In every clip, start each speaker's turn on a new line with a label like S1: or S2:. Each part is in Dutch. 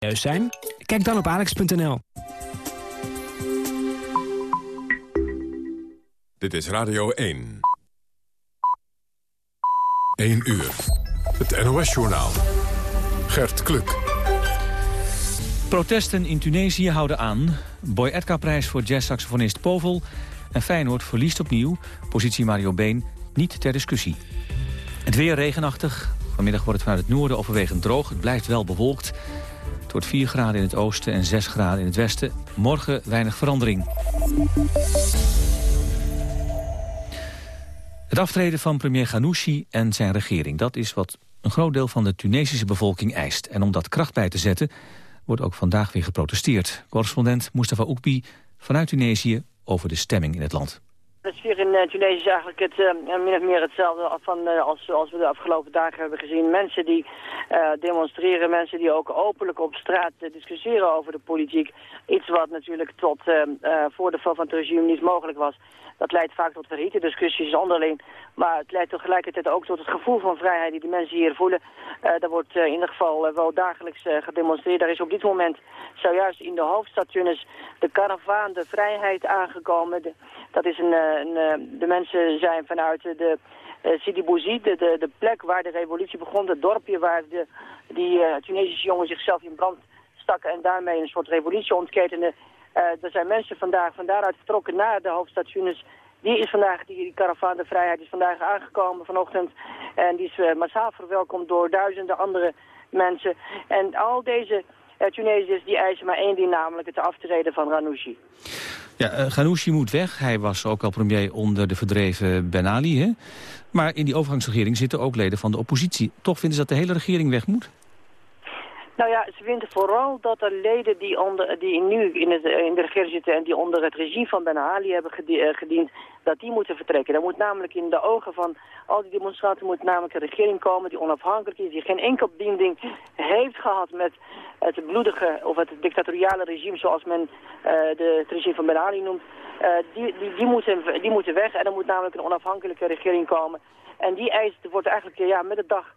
S1: serieus zijn? Kijk dan op alex.nl.
S2: Dit is Radio 1. 1 uur. Het NOS-journaal. Gert Kluk.
S3: Protesten in Tunesië houden aan. Boy Edgar-prijs voor jazzsaxofonist Povel. En Feyenoord verliest opnieuw. Positie Mario Been niet ter discussie. Het weer regenachtig. Vanmiddag wordt het vanuit het noorden overwegend droog. Het blijft wel bewolkt. Het wordt 4 graden in het oosten en 6 graden in het westen. Morgen weinig verandering. Het aftreden van premier Ghanouchi en zijn regering... dat is wat een groot deel van de Tunesische bevolking eist. En om dat kracht bij te zetten, wordt ook vandaag weer geprotesteerd. Correspondent Mustafa Oekbi vanuit Tunesië over de stemming in het land.
S4: De sfeer in uh, Tunesië is eigenlijk het, uh, min of meer hetzelfde van, uh, als, als we de afgelopen dagen hebben gezien. Mensen die demonstreren, mensen die ook openlijk op straat discussiëren over de politiek. Iets wat natuurlijk tot voor de val van het regime niet mogelijk was. Dat leidt vaak tot verhitte discussies onderling. Maar het leidt tegelijkertijd ook tot het gevoel van vrijheid die de mensen hier voelen. Uh, wordt uh, in ieder geval uh, wel dagelijks gedemonstreerd. Daar is op dit moment zojuist in de hoofdstad Tunis de karavaan de vrijheid aangekomen. De, dat is een, een de mensen zijn vanuit de Sidi Bouzid, de, de, de, plek waar de revolutie begon. Het dorpje waar de, die Tunesische jongen zichzelf in brand en daarmee een soort revolutie ontketenen. Uh, er zijn mensen vandaag van daaruit vertrokken naar de hoofdstad Tunis. Die is vandaag, die, die karavaan de vrijheid is vandaag aangekomen vanochtend. En die is uh, massaal verwelkomd door duizenden andere mensen. En al deze uh, Tunesiërs die eisen maar één ding, namelijk het aftreden van Ranouchi.
S3: Ja, uh, moet weg. Hij was ook al premier onder de verdreven Ben Ali. Hè? Maar in die overgangsregering zitten ook leden van de oppositie. Toch vinden ze dat de hele regering weg moet?
S4: Nou ja, ze vinden vooral dat er leden die, onder, die nu in, het, in de regering zitten en die onder het regime van Ben Ali hebben gediend, dat die moeten vertrekken. Er moet namelijk in de ogen van al die demonstranten moet namelijk een regering komen die onafhankelijk is, die geen enkel binding heeft gehad met het bloedige of het dictatoriale regime zoals men uh, de, het regime van Ben Ali noemt. Die, die, die, moeten, die moeten weg en er moet namelijk een onafhankelijke regering komen. En die eis wordt eigenlijk ja, met de dag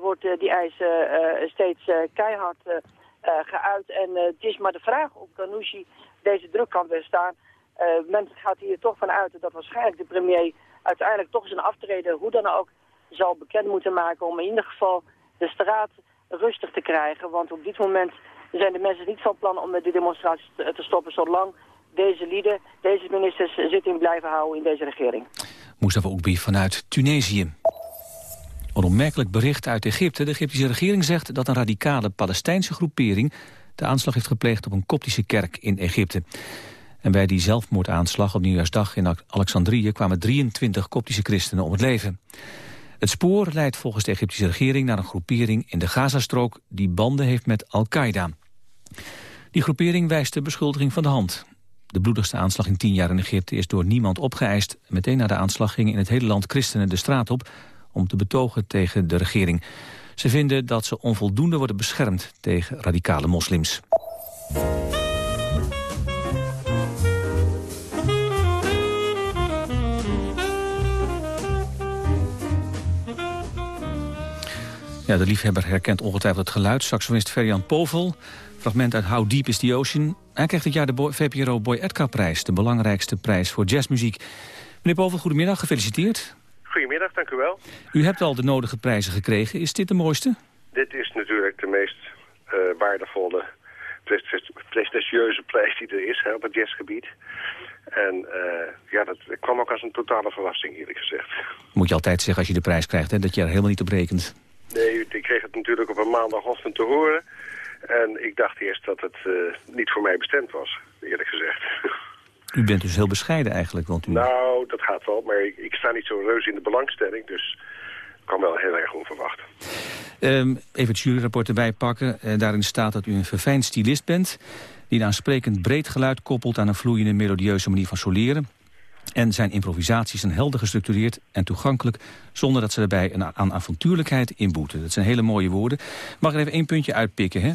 S4: wordt uh, die eis uh, steeds keihard geuit. En het is maar de vraag of Ghanouchi deze druk kan weerstaan. men gaat hier toch van uit dat waarschijnlijk de premier uiteindelijk toch zijn aftreden, hoe dan ook, zal bekend moeten maken om in ieder geval de straat rustig te krijgen. Want op dit moment zijn de mensen niet van plan om de demonstraties te, te stoppen zolang deze lieden, deze ministers zitting blijven houden in deze regering.
S3: Mustafa Oekbi vanuit Tunesië. Een onmerkelijk bericht uit Egypte. De Egyptische regering zegt dat een radicale Palestijnse groepering... de aanslag heeft gepleegd op een koptische kerk in Egypte. En bij die zelfmoordaanslag op Nieuwjaarsdag in Alexandrië... kwamen 23 koptische christenen om het leven. Het spoor leidt volgens de Egyptische regering naar een groepering in de Gazastrook... die banden heeft met Al-Qaeda. Die groepering wijst de beschuldiging van de hand. De bloedigste aanslag in tien jaar in Egypte is door niemand opgeëist. Meteen na de aanslag gingen in het hele land christenen de straat op om te betogen tegen de regering. Ze vinden dat ze onvoldoende worden beschermd tegen radicale moslims. Ja, de liefhebber herkent ongetwijfeld het geluid. Saxofonist Ferjan Povel, fragment uit How Deep is the Ocean. Hij krijgt dit jaar de VPRO Boy Edgar-prijs... de belangrijkste prijs voor jazzmuziek. Meneer Povel, goedemiddag, gefeliciteerd.
S5: Goedemiddag, dank u wel.
S3: U hebt al de nodige prijzen gekregen. Is dit de mooiste?
S5: Dit is natuurlijk de meest uh, waardevolle, prestigieuze prijs die er is hè, op het jazzgebied. En uh, ja, dat kwam ook als een totale verrassing, eerlijk gezegd.
S3: Moet je altijd zeggen als je de prijs krijgt, hè, dat je er helemaal niet op rekent.
S5: Nee, ik kreeg het natuurlijk op een maandagochtend te horen. En ik dacht eerst dat het uh, niet voor mij bestemd was, eerlijk gezegd.
S3: U bent dus heel bescheiden eigenlijk. Want u...
S5: Nou, dat gaat wel, maar ik, ik sta niet zo reus in de belangstelling, dus ik kan wel heel erg onverwacht.
S3: Um, even het juryrapport erbij pakken. Uh, daarin staat dat u een verfijnd stylist bent... die een aansprekend breed geluid koppelt aan een vloeiende melodieuze manier van soleren. En zijn improvisaties zijn helder gestructureerd en toegankelijk... zonder dat ze daarbij een, aan avontuurlijkheid inboeten. Dat zijn hele mooie woorden. Mag ik even één puntje uitpikken, hè?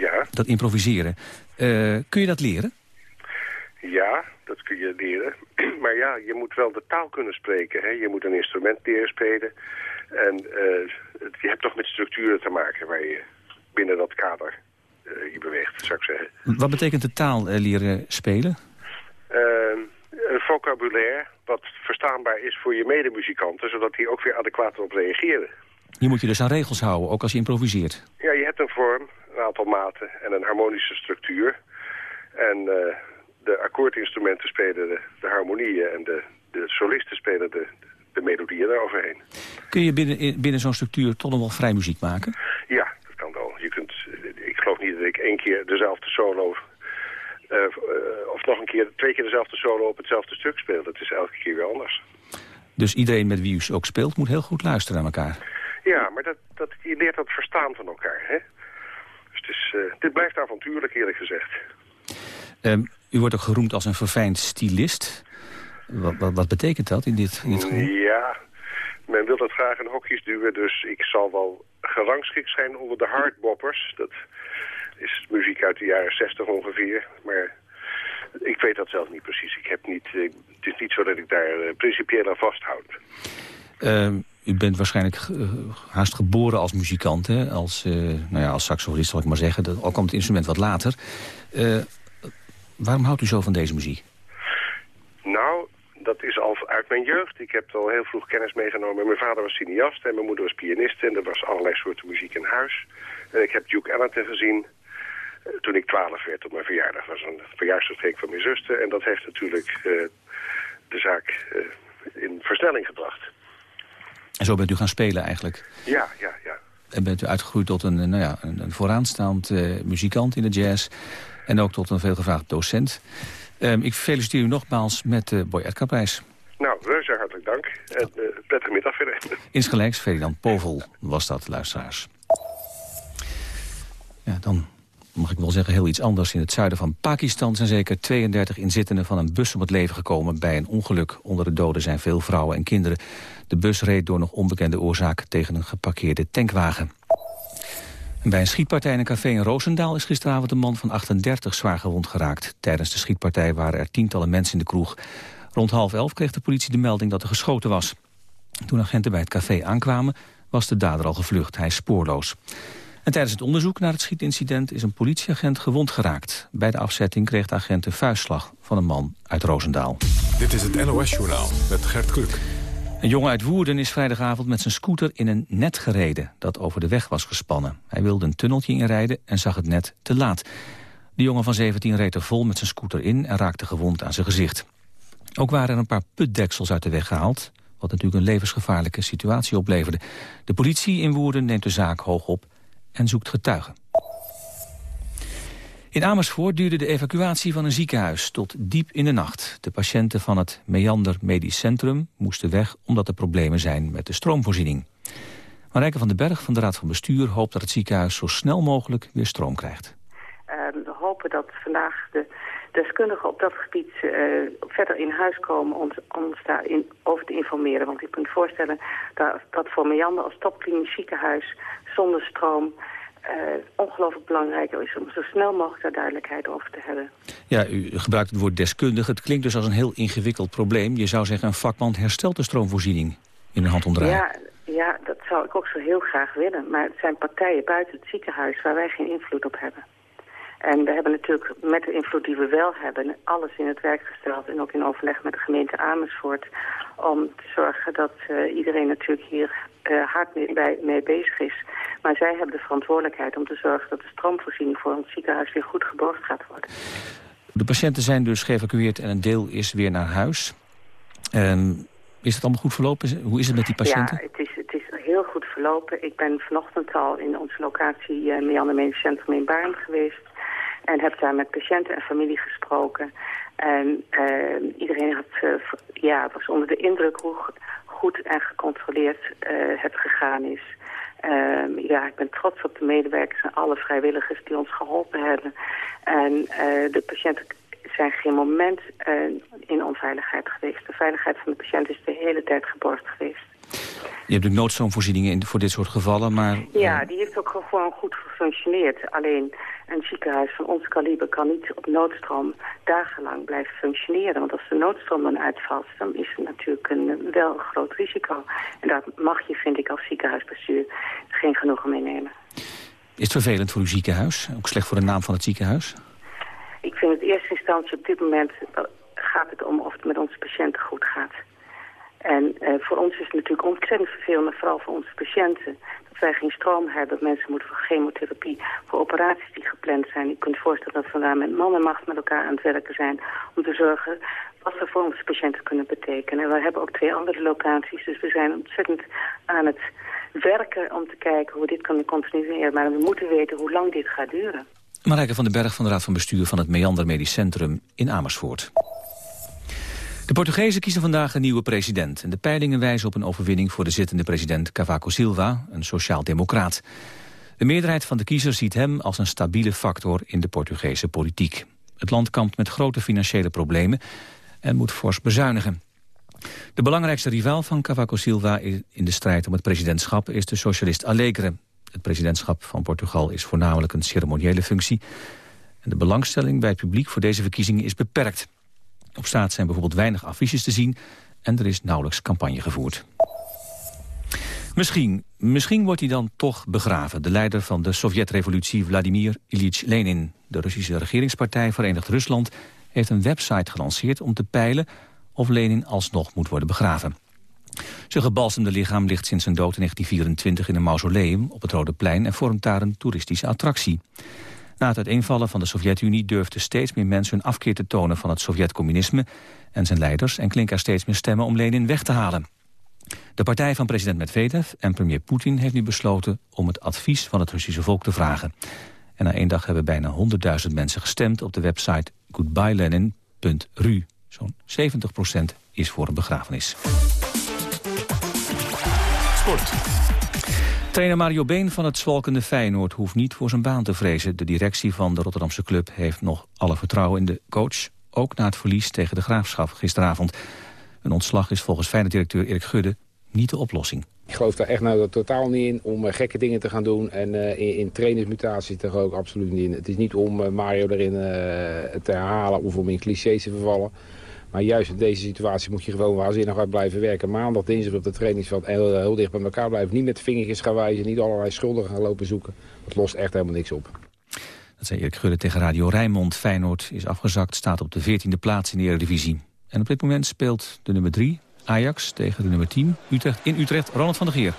S5: Ja.
S3: Dat improviseren. Uh, kun je dat leren?
S5: Ja, dat kun je leren. Maar ja, je moet wel de taal kunnen spreken. Hè? Je moet een instrument leren spelen. En uh, je hebt toch met structuren te maken waar je binnen dat kader je beweegt, zou ik zeggen.
S3: Wat betekent de taal leren spelen?
S5: Ehm, een vocabulaire wat verstaanbaar is voor je medemuzikanten... zodat die ook weer adequaat erop reageren.
S3: Je moet je dus aan regels houden, ook als je improviseert.
S5: Ja, je hebt een vorm, een aantal maten en een harmonische structuur. En uh, de akkoordinstrumenten spelen de, de harmonieën en de, de solisten spelen de, de melodieën daaroverheen.
S3: Kun je binnen, binnen zo'n structuur toch nog wel vrij muziek maken?
S5: Ja, dat kan wel. Je kunt, ik geloof niet dat ik één keer dezelfde solo... Uh, of nog een keer, twee keer dezelfde solo op hetzelfde stuk speel. Dat is elke keer weer anders.
S3: Dus iedereen met wie u ook speelt moet heel goed luisteren naar elkaar?
S5: Ja, maar dat, dat, je leert dat verstaan van elkaar. Hè? Dus het is, uh, dit blijft avontuurlijk, eerlijk gezegd.
S3: Um, u wordt ook geroemd als een verfijnd stylist. Wat, wat, wat betekent dat in dit, in dit geval?
S5: Ja, men wil dat graag in hokjes duwen, dus ik zal wel gerangschikt zijn onder de hardboppers. Dat is muziek uit de jaren 60 ongeveer, maar ik weet dat zelf niet precies. Ik heb niet, uh, het is niet zo dat ik daar uh, principieel aan vasthoud.
S3: Uh, u bent waarschijnlijk uh, haast geboren als muzikant, hè? Als, nou ja, als saxofonist zal ik maar zeggen. Dat, al kwam het instrument wat later. Waarom houdt u zo van deze muziek?
S5: Nou, dat is al uit mijn jeugd. Ik heb al heel vroeg kennis meegenomen. Mijn vader was cineast en mijn moeder was pianiste. En er was allerlei soorten muziek in huis. En ik heb Duke Ellington gezien toen ik twaalf werd op mijn verjaardag. Dat was een verjaarsdag van mijn zuster. En dat heeft natuurlijk de zaak in versnelling gebracht.
S3: En zo bent u gaan spelen eigenlijk?
S5: Ja, ja, ja.
S3: En bent u uitgegroeid tot een, nou ja, een, een vooraanstaand uh, muzikant in de jazz. En ook tot een veelgevraagd docent. Um, ik feliciteer u nogmaals met de Boy Edgar-prijs.
S5: Nou, reuze hartelijk dank. En uh, prettige middag verder.
S3: Insgelijks, Ferdinand Povel was dat, luisteraars. Ja, dan mag ik wel zeggen, heel iets anders. In het zuiden van Pakistan zijn zeker 32 inzittenden van een bus om het leven gekomen bij een ongeluk. Onder de doden zijn veel vrouwen en kinderen. De bus reed door nog onbekende oorzaak tegen een geparkeerde tankwagen. Bij een schietpartij in een café in Roosendaal is gisteravond een man van 38 zwaar gewond geraakt. Tijdens de schietpartij waren er tientallen mensen in de kroeg. Rond half elf kreeg de politie de melding dat er geschoten was. Toen agenten bij het café aankwamen was de dader al gevlucht. Hij is spoorloos. En tijdens het onderzoek naar het schietincident is een politieagent gewond geraakt. Bij de afzetting kreeg de agent een vuistslag van een man uit Roosendaal.
S2: Dit is het NOS-journaal met Gert Kluk.
S3: Een jongen uit Woerden is vrijdagavond met zijn scooter in een net gereden... dat over de weg was gespannen. Hij wilde een tunneltje inrijden en zag het net te laat. De jongen van 17 reed er vol met zijn scooter in... en raakte gewond aan zijn gezicht. Ook waren er een paar putdeksels uit de weg gehaald... wat natuurlijk een levensgevaarlijke situatie opleverde. De politie in Woerden neemt de zaak hoog op en zoekt getuigen. In Amersfoort duurde de evacuatie van een ziekenhuis tot diep in de nacht. De patiënten van het Meander Medisch Centrum moesten weg omdat er problemen zijn met de stroomvoorziening. Marijke van den Berg van de Raad van Bestuur hoopt dat het ziekenhuis zo snel mogelijk weer stroom krijgt.
S6: Uh, we hopen dat vandaag de deskundigen op dat gebied uh, verder in huis komen om ons daarover te informeren. Want ik me voorstellen dat, dat voor Meander als topklinisch ziekenhuis zonder stroom uh, ongelooflijk belangrijk is om zo snel mogelijk daar duidelijkheid over te hebben.
S3: Ja, u gebruikt het woord deskundig. Het klinkt dus als een heel ingewikkeld probleem. Je zou zeggen een vakman herstelt de stroomvoorziening in een handomdraai.
S6: Ja, ja, dat zou ik ook zo heel graag willen. Maar het zijn partijen buiten het ziekenhuis waar wij geen invloed op hebben. En we hebben natuurlijk met de invloed die we wel hebben... alles in het werk gesteld en ook in overleg met de gemeente Amersfoort... om te zorgen dat uh, iedereen natuurlijk hier uh, hard mee, bij, mee bezig is. Maar zij hebben de verantwoordelijkheid om te zorgen... dat de stroomvoorziening voor ons ziekenhuis weer goed geborgd gaat worden.
S3: De patiënten zijn dus geëvacueerd en een deel is weer naar huis. Um, is het allemaal goed verlopen? Hoe is het met die patiënten?
S6: Ja, het is, het is heel goed verlopen. Ik ben vanochtend al in onze locatie uh, Meander Medisch Centrum in Baarn geweest. En heb daar met patiënten en familie gesproken. En uh, iedereen had, uh, ja, was onder de indruk hoe goed en gecontroleerd uh, het gegaan is. Uh, ja, ik ben trots op de medewerkers en alle vrijwilligers die ons geholpen hebben. En uh, de patiënten zijn geen moment in onveiligheid geweest. De veiligheid van de patiënt is de hele tijd geborgd geweest.
S3: Je hebt de noodstroomvoorzieningen voor dit soort gevallen, maar...
S6: Ja, die heeft ook gewoon goed gefunctioneerd. Alleen een ziekenhuis van ons kaliber kan niet op noodstroom dagenlang blijven functioneren. Want als de noodstroom dan uitvalt, dan is er natuurlijk een, wel een groot risico. En daar mag je, vind ik, als ziekenhuisbestuur geen genoegen mee nemen.
S3: Is het vervelend voor uw ziekenhuis? Ook slecht voor de naam van het ziekenhuis?
S6: Ik vind het in eerste instantie op dit moment eh, gaat het om of het met onze patiënten goed gaat. En uh, voor ons is het natuurlijk ontzettend vervelend, vooral voor onze patiënten, dat wij geen stroom hebben, mensen moeten voor chemotherapie, voor operaties die gepland zijn. Je kunt voorstellen dat we daar met man en macht met elkaar aan het werken zijn om te zorgen wat we voor onze patiënten kunnen betekenen. En we hebben ook twee andere locaties, dus we zijn ontzettend aan het werken om te kijken hoe dit kan continueren. Maar we moeten weten hoe lang dit gaat duren.
S3: Marijke van den Berg van de Raad van Bestuur van het Meander Medisch Centrum in Amersfoort. De Portugezen kiezen vandaag een nieuwe president. En de peilingen wijzen op een overwinning voor de zittende president Cavaco Silva, een sociaal-democraat. De meerderheid van de kiezers ziet hem als een stabiele factor in de Portugese politiek. Het land kampt met grote financiële problemen en moet fors bezuinigen. De belangrijkste rivaal van Cavaco Silva in de strijd om het presidentschap is de socialist Alegre. Het presidentschap van Portugal is voornamelijk een ceremoniële functie. En de belangstelling bij het publiek voor deze verkiezingen is beperkt. Op straat zijn bijvoorbeeld weinig affiches te zien en er is nauwelijks campagne gevoerd. Misschien, misschien wordt hij dan toch begraven. De leider van de Sovjet-revolutie Vladimir Ilyich Lenin. De Russische regeringspartij Verenigd Rusland heeft een website gelanceerd om te peilen of Lenin alsnog moet worden begraven. Zijn gebalsemde lichaam ligt sinds zijn dood in 1924 in een mausoleum op het Rode Plein en vormt daar een toeristische attractie. Na het uiteenvallen van de Sovjet-Unie durfden steeds meer mensen hun afkeer te tonen van het Sovjet-communisme en zijn leiders en klinken steeds meer stemmen om Lenin weg te halen. De partij van president Medvedev en premier Poetin heeft nu besloten om het advies van het Russische volk te vragen. En na één dag hebben bijna 100.000 mensen gestemd op de website goodbyelenin.ru. Zo'n 70% is voor een begrafenis.
S2: Sport.
S3: Trainer Mario Been van het zwalkende Feyenoord hoeft niet voor zijn baan te vrezen. De directie van de Rotterdamse club heeft nog alle vertrouwen in de coach. Ook na het verlies tegen de Graafschap gisteravond. Een ontslag is volgens Feyenoord-directeur Erik Gudde niet de oplossing.
S7: Ik geloof daar echt nou totaal niet in om uh, gekke dingen te gaan doen. En uh, in, in trainersmutaties toch ook absoluut niet in. Het is niet om uh, Mario erin te herhalen of om in clichés te vervallen. Maar juist in deze situatie moet je gewoon waanzinnig hard blijven werken. Maandag, dinsdag op het trainingsveld heel, heel dicht bij elkaar blijven. Niet met vingertjes gaan wijzen, niet allerlei schuldigen gaan lopen zoeken. Dat lost echt helemaal niks op.
S3: Dat zei Erik Gudde tegen Radio Rijnmond. Feyenoord is afgezakt, staat op de 14e plaats in de Eredivisie. En op dit moment speelt de nummer 3, Ajax, tegen de nummer 10, Utrecht, in Utrecht, Ronald van der Geer.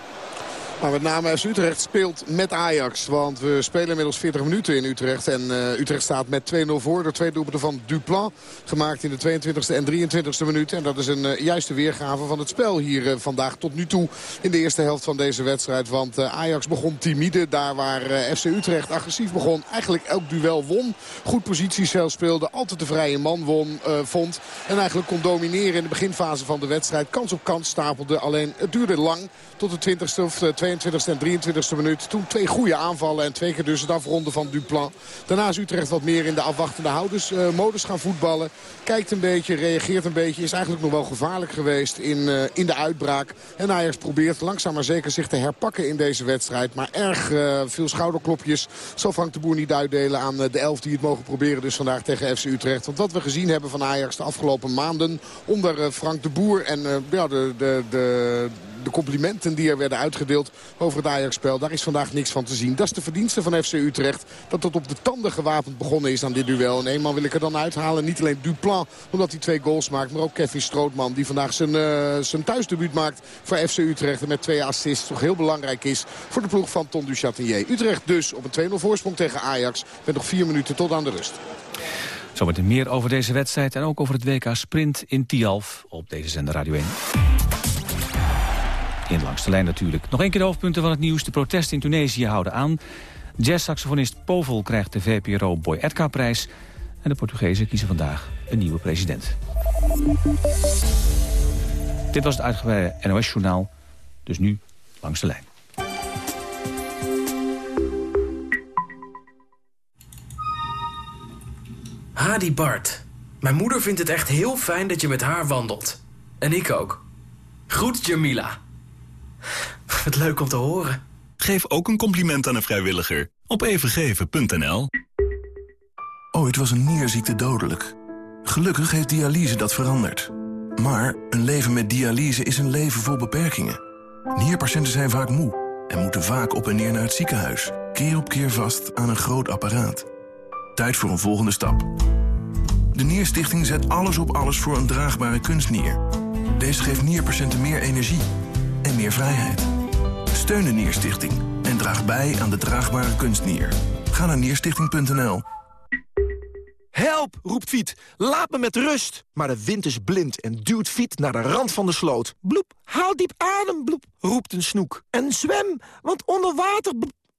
S8: Maar met name FC Utrecht speelt met Ajax. Want we spelen inmiddels 40 minuten in Utrecht. En uh, Utrecht staat met 2-0 voor. Door twee doelpunten van Duplan. Gemaakt in de 22e en 23e minuut. En dat is een uh, juiste weergave van het spel hier uh, vandaag tot nu toe. In de eerste helft van deze wedstrijd. Want Ajax begon timide. Daar waar FC Utrecht agressief begon. Eigenlijk elk duel won. Goed positiespel speelde. Altijd de vrije man won, vond. En eigenlijk kon domineren in de beginfase van de wedstrijd. Kans op kans stapelde. Alleen het duurde lang. Tot de 20ste of 22ste en 23ste minuut. Toen twee goede aanvallen en twee keer dus het afronden van Duplan. Daarna is Utrecht wat meer in de afwachtende houders, uh, modus gaan voetballen. Kijkt een beetje, reageert een beetje. Is eigenlijk nog wel gevaarlijk geweest in, uh, in de uitbraak. En Ajax probeert langzaam maar zeker zich te herpakken in deze wedstrijd. Maar erg uh, veel schouderklopjes zal Frank de Boer niet uitdelen aan de elf die het mogen proberen. Dus vandaag tegen FC Utrecht. Want wat we gezien hebben van Ajax de afgelopen maanden onder Frank de Boer. En ja, de, de, de, de complimenten die er werden uitgedeeld over het Ajax-spel. Daar is vandaag niks van te zien. Dat is de verdienste van FC Utrecht. Dat tot op de tanden gewapend begonnen is aan dit duel. En eenmaal wil ik er dan uithalen. Niet alleen Duplan, omdat hij twee goals maakt. Maar ook Kevin Strootman, die vandaag zijn, uh, zijn thuisdebuut maakt voor FC Utrecht. En met twee assists toch heel belangrijk is voor de ploeg van Ton du Chatelier. Utrecht dus op een 2-0 voorsprong tegen Ajax. Met nog vier minuten tot aan de rust.
S3: Zometeen meer over deze wedstrijd en ook over het WK Sprint in Tialf op deze zender Radio 1. Langs de lijn natuurlijk. Nog één keer de hoofdpunten van het nieuws. De protesten in Tunesië houden aan. Jazzsaxofonist Povel krijgt de VPRO Boy Edka-prijs. En de Portugezen kiezen vandaag een nieuwe president. Dit was het uitgebreide NOS-journaal. Dus nu langs de lijn.
S9: Hadi Bart. Mijn moeder vindt het echt heel fijn dat je met haar wandelt. En ik ook. Groet Jamila. Wat leuk om te horen.
S10: Geef ook een compliment aan een vrijwilliger op evengeven.nl. Ooit was een nierziekte dodelijk. Gelukkig heeft dialyse dat veranderd. Maar een leven met dialyse is een leven vol beperkingen. Nierpatiënten zijn vaak moe en moeten vaak op en neer naar het ziekenhuis. keer op keer vast aan een groot apparaat. Tijd voor een volgende stap. De Nierstichting zet alles op alles voor een draagbare kunstnier. Deze geeft nierpatiënten meer energie en meer vrijheid. Steun de Nierstichting en draag bij aan de draagbare kunstnier. Ga naar nierstichting.nl.
S11: Help, roept Fiet. Laat me met rust. Maar de wind is blind en duwt Fiet naar de rand van de sloot. Bloep, haal diep adem, bloep, roept een snoek. En zwem, want onder water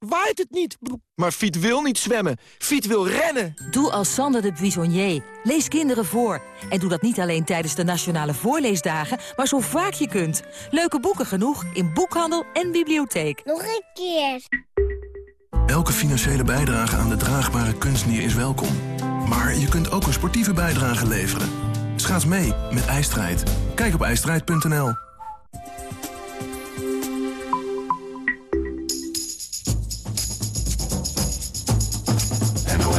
S11: waait het niet. Maar Fiet wil niet zwemmen. Fiet wil rennen.
S12: Doe als Sander de Buissonnier. Lees kinderen voor. En doe dat niet alleen tijdens de Nationale Voorleesdagen, maar zo vaak je kunt. Leuke boeken genoeg in boekhandel en bibliotheek.
S13: Nog een keer.
S10: Elke financiële bijdrage aan de draagbare kunstnier is welkom. Maar je kunt ook een sportieve bijdrage leveren. Schaats mee met IJstrijd. Kijk op ijstrijd.nl.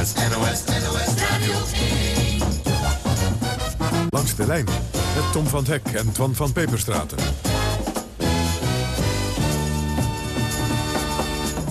S2: NOS, NOS, NOS Radio Langs de lijn met Tom van Hek en Twan van Peperstraten.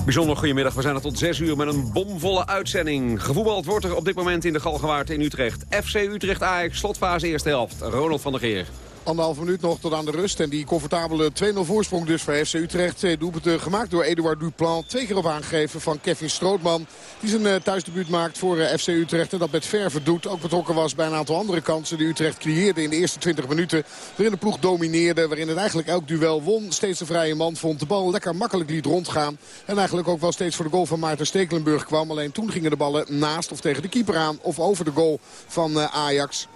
S14: Bijzonder goedemiddag, we zijn er tot 6 uur met een bomvolle uitzending. Gevoetbald wordt er op dit moment in de Galgenwaard in Utrecht. FC Utrecht Ajax, slotfase eerste helft. Ronald van der Geer.
S8: Anderhalf minuut nog tot aan de rust. En die comfortabele 2-0 voorsprong dus voor FC Utrecht. Twee doelpunten gemaakt door Eduard Duplan. Twee keer op aangegeven van Kevin Strootman. Die zijn uh, thuisdebuut maakt voor uh, FC Utrecht. En dat met verve doet. Ook betrokken was bij een aantal andere kansen die Utrecht creëerde in de eerste 20 minuten. Waarin de ploeg domineerde. Waarin het eigenlijk elk duel won. Steeds een vrije man vond. De bal lekker makkelijk liet rondgaan. En eigenlijk ook wel steeds voor de goal van Maarten Stekelenburg kwam. Alleen toen gingen de ballen naast of tegen de keeper aan. Of over de goal van uh, Ajax.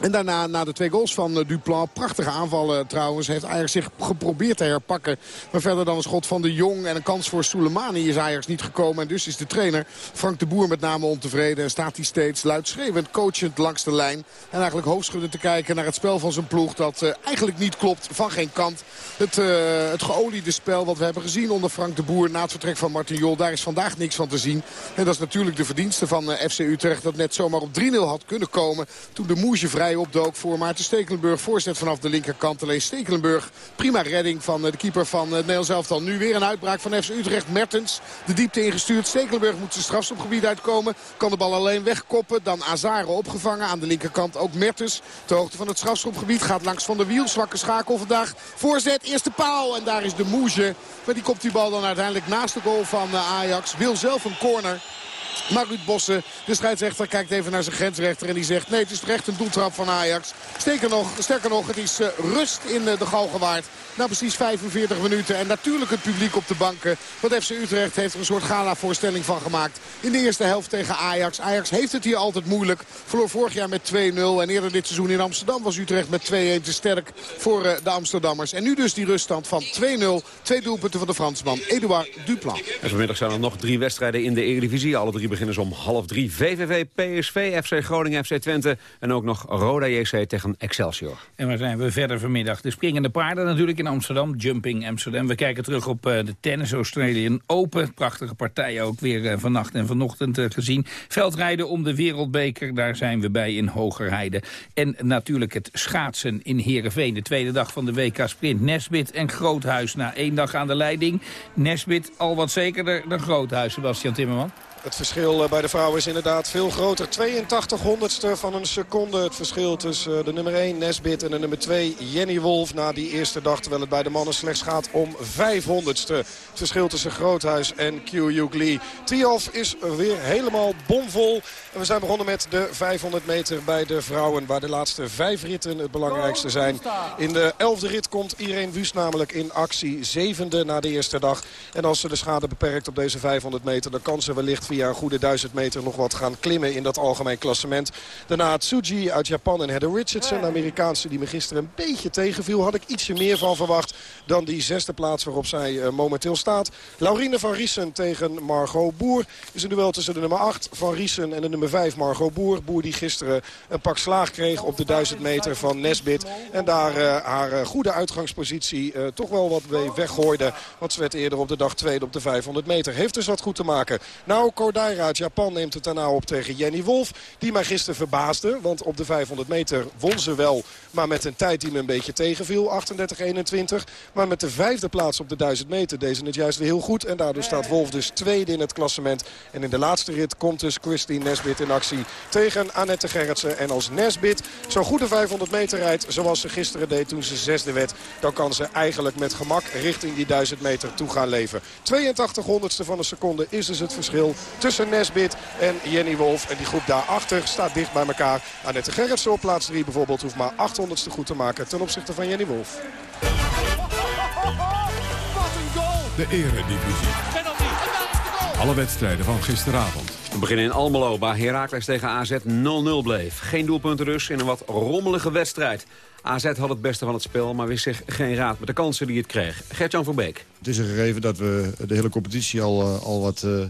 S8: En daarna, na de twee goals van uh, Duplan, prachtige aanvallen trouwens, heeft Ajax zich geprobeerd te herpakken. Maar verder dan een schot van de Jong en een kans voor Soleimani is Ajax niet gekomen. En dus is de trainer Frank de Boer met name ontevreden. En staat hij steeds luidschreeuwend, coachend langs de lijn. En eigenlijk hoofdschuddend te kijken naar het spel van zijn ploeg. Dat uh, eigenlijk niet klopt van geen kant. Het, uh, het geoliede spel wat we hebben gezien onder Frank de Boer na het vertrek van Martin Jol. Daar is vandaag niks van te zien. En dat is natuurlijk de verdienste van FC Utrecht. Dat net zomaar op 3-0 had kunnen komen toen de Moesje vrij opdook voor Maarten Stekelenburg. Voorzet vanaf de linkerkant. Alleen Stekelenburg. Prima redding van de keeper van het Nederlands elftal. Nu weer een uitbraak van FC Utrecht. Mertens de diepte ingestuurd. Stekelenburg moet zijn strafstopgebied uitkomen. Kan de bal alleen wegkoppen. Dan Azare opgevangen. Aan de linkerkant ook Mertens. Ter hoogte van het strafstopgebied. Gaat langs van de wiel. Zwakke schakel vandaag. Voorzet. Eerste paal. En daar is de Moesje. Maar die kopt die bal dan uiteindelijk naast de goal van Ajax. Wil zelf een corner. Maar Ruud Bossen, de scheidsrechter, kijkt even naar zijn grensrechter. En die zegt, nee, het is terecht een doeltrap van Ajax. Sterker nog, sterker nog het is uh, rust in uh, de Galgenwaard. Na precies 45 minuten. En natuurlijk het publiek op de banken. Want FC Utrecht heeft er een soort gala-voorstelling van gemaakt. In de eerste helft tegen Ajax. Ajax heeft het hier altijd moeilijk. Verloor vorig jaar met 2-0. En eerder dit seizoen in Amsterdam was Utrecht met 2-1 te sterk voor uh, de Amsterdammers. En nu dus die ruststand van 2-0. Twee doelpunten van de Fransman Edouard Duplan.
S14: En vanmiddag zijn er nog drie wedstrijden in de Eredivisie. Alle drie beginnen ze om half drie. VVV, PSV, FC Groningen, FC Twente en ook nog Roda JC tegen Excelsior.
S15: En waar zijn we verder vanmiddag? De springende paarden natuurlijk in Amsterdam, Jumping Amsterdam. We kijken terug op uh, de tennis Australian Open. Prachtige partijen ook weer uh, vannacht en vanochtend uh, gezien. Veldrijden om de wereldbeker, daar zijn we bij in Hogerheide. En natuurlijk het schaatsen in Heerenveen. De tweede dag van de WK Sprint. Nesbit en Groothuis na één dag aan de leiding. Nesbit al wat zekerder dan Groothuis, Sebastian Timmerman.
S16: Het verschil bij de vrouwen is inderdaad veel groter. 82 honderdste van een seconde het verschil tussen de nummer 1 Nesbit en de nummer 2 Jenny Wolf na die eerste dag. Terwijl het bij de mannen slechts gaat om 500ste. Het verschil tussen Groothuis en Q Lee. Tialf is weer helemaal bomvol. En we zijn begonnen met de 500 meter bij de vrouwen. Waar de laatste vijf ritten het belangrijkste zijn. In de elfde rit komt Irene Wust namelijk in actie. Zevende na de eerste dag. En als ze de schade beperkt op deze 500 meter... dan kan ze wellicht via een goede 1000 meter nog wat gaan klimmen in dat algemeen klassement. Daarna Tsuji uit Japan en Heather Richardson, de Amerikaanse die me gisteren een beetje tegenviel. Had ik ietsje meer van verwacht dan die zesde plaats waarop zij uh, momenteel staat. Laurine van Riesen tegen Margot Boer is een duel tussen de nummer 8 van Riesen en de nummer nummer 5 Margot Boer. Boer die gisteren een pak slaag kreeg op de 1000 meter van Nesbit. En daar uh, haar goede uitgangspositie toch wel wat mee weggooide. Want ze werd eerder op de dag tweede op de 500 meter. Heeft dus wat goed te maken. Nou, Kodaira Japan neemt het daarna op tegen Jenny Wolf. Die mij gisteren verbaasde. Want op de 500 meter won ze wel. Maar met een tijd die me een beetje tegenviel. 38-21. Maar met de vijfde plaats op de 1000 meter deed ze het juist weer heel goed. En daardoor staat Wolf dus tweede in het klassement. En in de laatste rit komt dus Christine Nesbit in actie tegen Annette Gerritsen. En als Nesbit zo'n goede 500 meter rijdt zoals ze gisteren deed toen ze zesde werd... dan kan ze eigenlijk met gemak richting die 1000 meter toe gaan leven. 82 honderdste van een seconde is dus het verschil tussen Nesbit en Jenny Wolf. En die groep daarachter staat dicht bij elkaar. Annette Gerritsen op plaats 3 bijvoorbeeld hoeft maar 800ste goed te maken ten opzichte van Jenny Wolf.
S2: De eredivisie. Alle wedstrijden van gisteravond.
S14: We beginnen in Almelo, waar Heracles tegen AZ 0-0 bleef. Geen doelpunten dus in een wat rommelige wedstrijd. AZ had het beste van het spel, maar wist zich geen raad met de kansen die het kreeg. Gert-Jan van Beek.
S13: Het is een gegeven dat we de hele competitie al, eh, al wat... Uh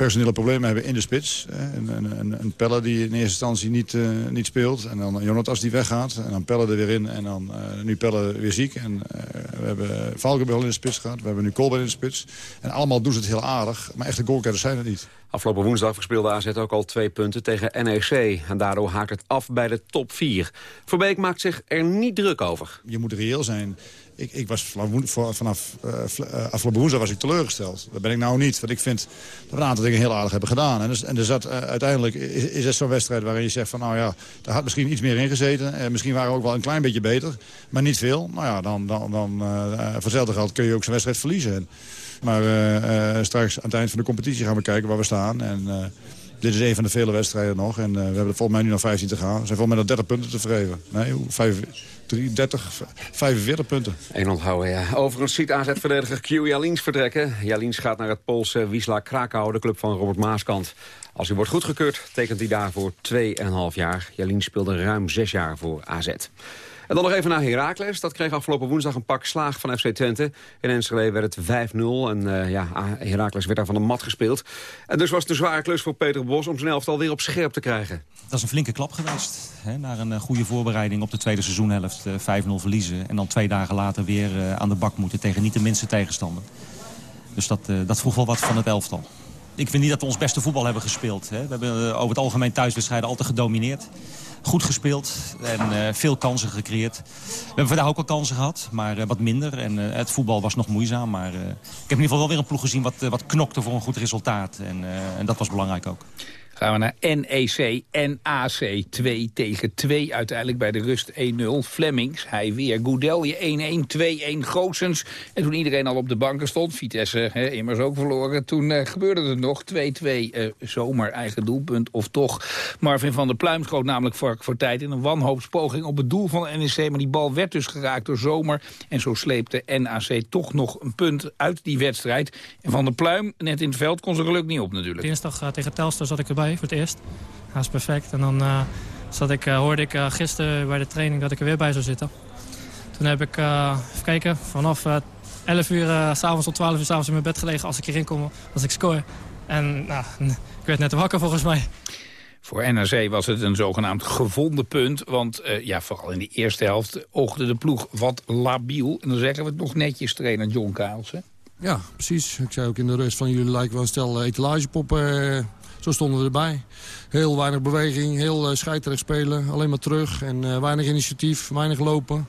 S13: personele problemen hebben in de spits. Een, een, een Pelle die in eerste instantie niet, uh, niet speelt. En dan Jonatas die weggaat. En dan Pelle er weer in. En dan uh, nu Pelle weer ziek. En uh, we hebben Valkenbel in de spits gehad. We hebben nu Colbert in de spits. En allemaal doen ze het heel aardig. Maar echte goalketters zijn het niet.
S14: Afgelopen woensdag verspeelde AZ ook al twee punten tegen NEC. En daardoor haakt het af bij de top 4. Verbeek maakt zich er niet druk over.
S13: Je moet reëel zijn ik, ik was vanaf uh, afgelopen was ik teleurgesteld. Dat ben ik nou niet. Want ik vind dat we een aantal dingen heel aardig hebben gedaan. En, dus, en er zat, uh, uiteindelijk is, het zo'n wedstrijd waarin je zegt van... nou ja, daar had misschien iets meer in gezeten. Uh, misschien waren we ook wel een klein beetje beter. Maar niet veel. Nou ja, dan, dan, dan hetzelfde geld kun je ook zo'n wedstrijd verliezen. Maar straks aan het eind van de competitie gaan we kijken waar we staan. En dit is een van de vele wedstrijden nog. En we hebben volgens mij nu nog 15 te gaan. We zijn volgens mij nog 30 punten tevreden. Nee, 5, 30, 45 punten.
S14: Eén onthouden, ja. Overigens ziet AZ-verdediger Q Jalins vertrekken. Jalins gaat naar het Poolse Wisla Krakau, de club van Robert Maaskant. Als hij wordt goedgekeurd, tekent hij daarvoor 2,5 jaar. Jalins speelde ruim 6 jaar voor AZ. En dan nog even naar Heracles. Dat kreeg afgelopen woensdag een pak slaag van FC Twente. In Enschede werd het 5-0 en uh, ja, Heracles werd daar van de mat gespeeld. En dus was het een zware klus voor Peter Bos om zijn elftal weer op scherp te krijgen.
S17: Dat is een flinke klap geweest. Hè, naar een uh, goede voorbereiding op de tweede seizoenhelft. Uh, eh, 5-0 verliezen en dan twee dagen later weer aan de bak moeten tegen niet de minste tegenstander. Dus dat, dat vroeg wel wat van het elftal. Ik vind niet dat we ons beste voetbal hebben gespeeld. Hè. We hebben over het algemeen thuiswedstrijden altijd gedomineerd goed gespeeld en uh, veel kansen gecreëerd. We hebben vandaag ook al kansen gehad, maar uh, wat minder. En uh, het voetbal was nog moeizaam. Maar ik heb in ieder geval wel weer een ploeg gezien wat, wat knokte voor een goed resultaat. En, en dat was belangrijk ook.
S15: Gaan we naar NEC NAC 2 tegen 2 uiteindelijk bij de rust 1-0. Flemings, hij weer. Goudelje 1-1, 2-1 Goossens. En toen iedereen al op de banken stond, Vitesse hè, immers ook verloren... toen uh, gebeurde het nog 2-2 uh, zomaar eigen doelpunt of toch. Marvin van der Pluim schoot namelijk voor, voor tijd in een wanhoopspoging op het doel van NEC. Maar die bal werd dus geraakt door zomer. En zo sleepte NAC toch nog een punt uit die wedstrijd. En van der Pluim, net in het veld, kon zijn geluk niet op natuurlijk.
S18: Dinsdag uh, tegen Telstar zat ik erbij voor het eerst. Dat is perfect. En dan uh, zat ik, uh, hoorde ik uh, gisteren bij de training dat ik er weer bij zou zitten. Toen heb ik, even kijken, vanaf 11 uur s s'avonds tot 12 uur s'avonds in mijn bed gelegen als ik hierin kom, als ik score. En nou, ik werd net wakker volgens mij.
S15: Voor NRC was het een zogenaamd gevonden punt. Want uh, ja, vooral in de eerste helft oogde de ploeg wat labiel. En dan zeggen we het nog netjes, trainer John Kaalsen.
S19: Ja, precies. Ik zei ook in de rust van jullie lijken wel een stel etalagepoppen zo stonden we erbij. Heel weinig beweging, heel uh, scheiterig spelen. Alleen maar terug en uh, weinig initiatief, weinig lopen.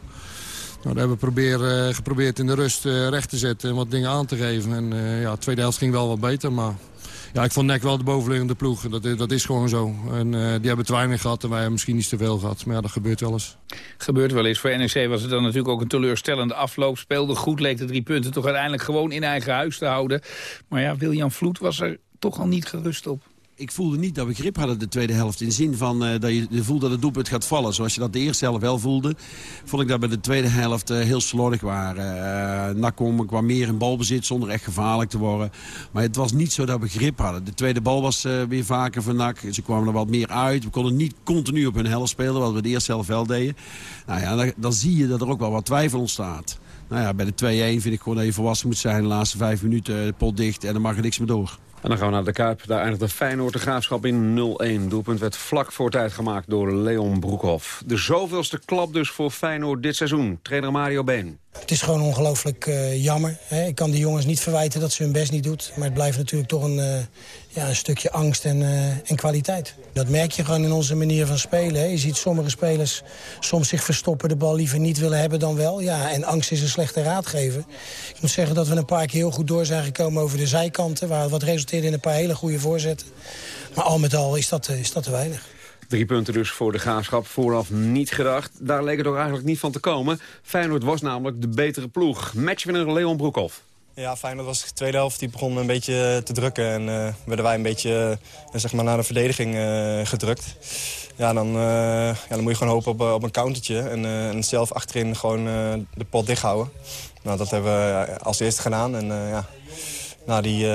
S19: Nou, dat hebben we uh, geprobeerd in de rust recht te zetten en wat dingen aan te geven. En ja, de tweede helft ging wel wat beter, maar ja, ik vond NEC wel de bovenliggende ploeg. Dat, dat is gewoon zo. En die hebben te weinig gehad en wij hebben misschien niet te veel gehad. Maar ja, dat gebeurt wel eens.
S15: Gebeurt wel eens. Voor NEC was het dan natuurlijk ook een teleurstellende afloop. Speelde goed, leek de drie punten toch uiteindelijk gewoon in eigen huis te houden. Maar ja, William Vloed was er toch al niet gerust op
S20: ik voelde niet dat we grip hadden de tweede helft. In zin van uh, dat je voelt dat het doelpunt gaat vallen. Zoals je dat de eerste helft wel voelde. Vond ik dat bij de tweede helft uh, heel slordig waren. Uh, NAC kwam meer in balbezit zonder echt gevaarlijk te worden. Maar het was niet zo dat we grip hadden. De tweede bal was weer vaker van NAC. Ze kwamen er wat meer uit. We konden niet continu op hun helft spelen. Wat we de eerste helft wel deden. Nou ja, dan, dan zie je dat er ook wel wat twijfel ontstaat. Nou ja, bij de 2-1 vind ik gewoon dat je volwassen moet zijn. De laatste vijf minuten pot dicht en dan mag er niks meer door.
S14: En dan gaan we naar de Kuip. Daar eindigde Feyenoord de Graafschap in 0-1. Doelpunt werd vlak voor tijd gemaakt door Leon Broekhoff. De zoveelste klap dus voor Feyenoord dit seizoen. Trainer Mario Been.
S21: Het is gewoon ongelooflijk uh, jammer. Hè. Ik kan de jongens niet verwijten dat ze hun best niet doet. Maar het blijft natuurlijk toch een, uh, ja, een stukje angst en, uh, en kwaliteit. Dat merk je gewoon in onze manier van spelen. Hè. Je ziet sommige spelers soms zich verstoppen, de bal liever niet willen hebben dan wel. Ja, en angst is een slechte raadgever. Ik moet zeggen dat we een paar keer heel goed door zijn gekomen over de zijkanten. Waar wat resulteerde in een paar hele goede voorzetten. Maar al met al is dat, is dat te weinig.
S14: Drie punten dus voor de Graafschap. Vooraf niet gedacht. Daar leek het ook eigenlijk niet van te komen. Feyenoord was namelijk de betere ploeg. Matchwinner Leon Broekhoff.
S22: Ja, Feyenoord was de tweede helft. Die begon een beetje te drukken. En uh, werden wij een beetje uh, zeg maar naar de verdediging gedrukt. Ja, dan, ja, dan moet je gewoon hopen op, op een countertje. En, en zelf achterin gewoon de pot dicht houden. Nou, dat hebben we als eerste gedaan. En ja, na, die,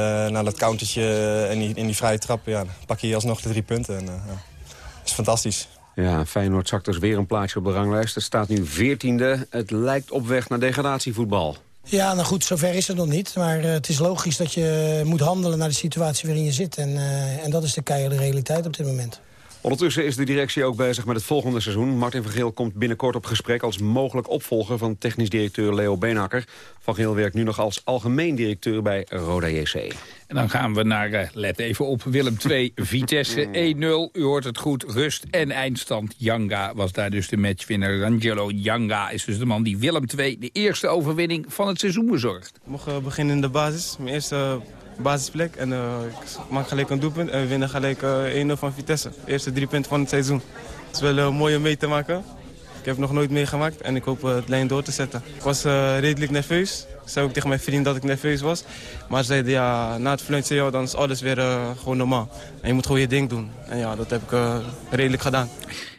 S22: dat countertje en die, in die vrije trap ja, pak je alsnog de drie punten. En, ja is fantastisch.
S14: Ja, Feyenoord zakt dus weer een plaatsje op de ranglijst. Het staat nu veertiende. Het lijkt op weg naar degradatievoetbal.
S21: Ja, nou goed, zover is het nog niet. Maar uh, het is logisch dat je moet handelen naar de situatie waarin je zit. En, uh, en dat is de keiharde realiteit op dit moment.
S14: Ondertussen is de directie ook bezig met het volgende seizoen. Martin van Geel komt binnenkort op gesprek als mogelijk opvolger van technisch directeur Leo Beenhakker. Van Geel werkt nu nog als algemeen directeur bij Roda JC.
S15: En dan gaan we naar, uh, let even op, Willem 2, Vitesse 1-0. U hoort het goed, rust en eindstand. Janga was daar dus de matchwinner. Angelo Janga is dus de man die Willem 2 de eerste overwinning van het seizoen bezorgt.
S23: We mogen beginnen in de basis. Mijn eerste basisplek. En uh, ik maak gelijk een doelpunt en we winnen gelijk uh, 1-0 van Vitesse. Eerste drie punten van het seizoen. Het is wel uh, mooi om mee te maken. Ik heb nog nooit meegemaakt en ik hoop het lijn door te zetten. Ik was redelijk nerveus. Ik zei ook tegen mijn vriend dat ik nerveus was. Maar ze zeiden, ja, na het zei dan is alles weer gewoon normaal. En je moet gewoon je ding doen. En ja, dat heb ik redelijk gedaan.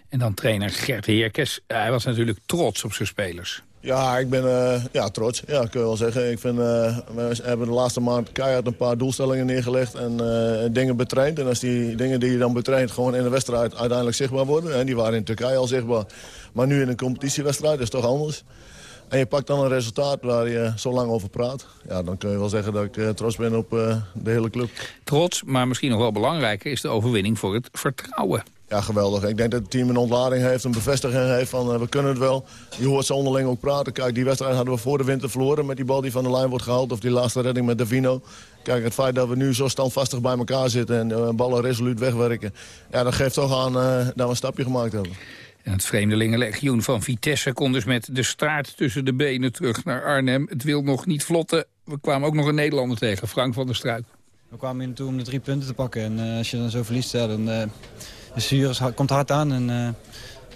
S15: En dan trainer Gert Heerkes. Hij was natuurlijk trots op zijn spelers.
S24: Ja, ik ben uh, ja, trots. Ja, kun je wel zeggen. Ik vind, uh, we hebben de laatste maand keihard een paar doelstellingen neergelegd en uh, dingen betraind. En als die dingen die je dan betraint gewoon in de wedstrijd uiteindelijk zichtbaar worden. En die waren in Turkije al zichtbaar. Maar nu in een competitiewedstrijd is toch anders. En je pakt dan een resultaat waar je zo lang over praat. Ja, dan kun je wel zeggen dat ik trots ben op de hele club.
S15: Trots, maar misschien nog wel belangrijker is de overwinning voor het vertrouwen.
S24: Ja, geweldig. Ik denk dat het team een ontlading heeft, een bevestiging heeft van uh, we kunnen het wel. Je hoort ze onderling ook praten. Kijk, die wedstrijd hadden we voor de winter verloren met die bal die van de lijn wordt gehaald. Of die laatste redding met Davino. Kijk, het feit dat we nu zo standvastig bij elkaar zitten en uh, ballen resoluut wegwerken. Ja, dat geeft toch aan uh, dat we een stapje gemaakt hebben.
S15: En het Vreemdelingenlegioen van Vitesse kon dus met de staart tussen de benen terug naar Arnhem. Het wil nog niet vlotten. We kwamen ook nog een Nederlander tegen, Frank van der Struik.
S25: We kwamen hier naartoe om de drie punten te pakken. En als je dan zo verliest, dan zuur komt hard aan. En, uh,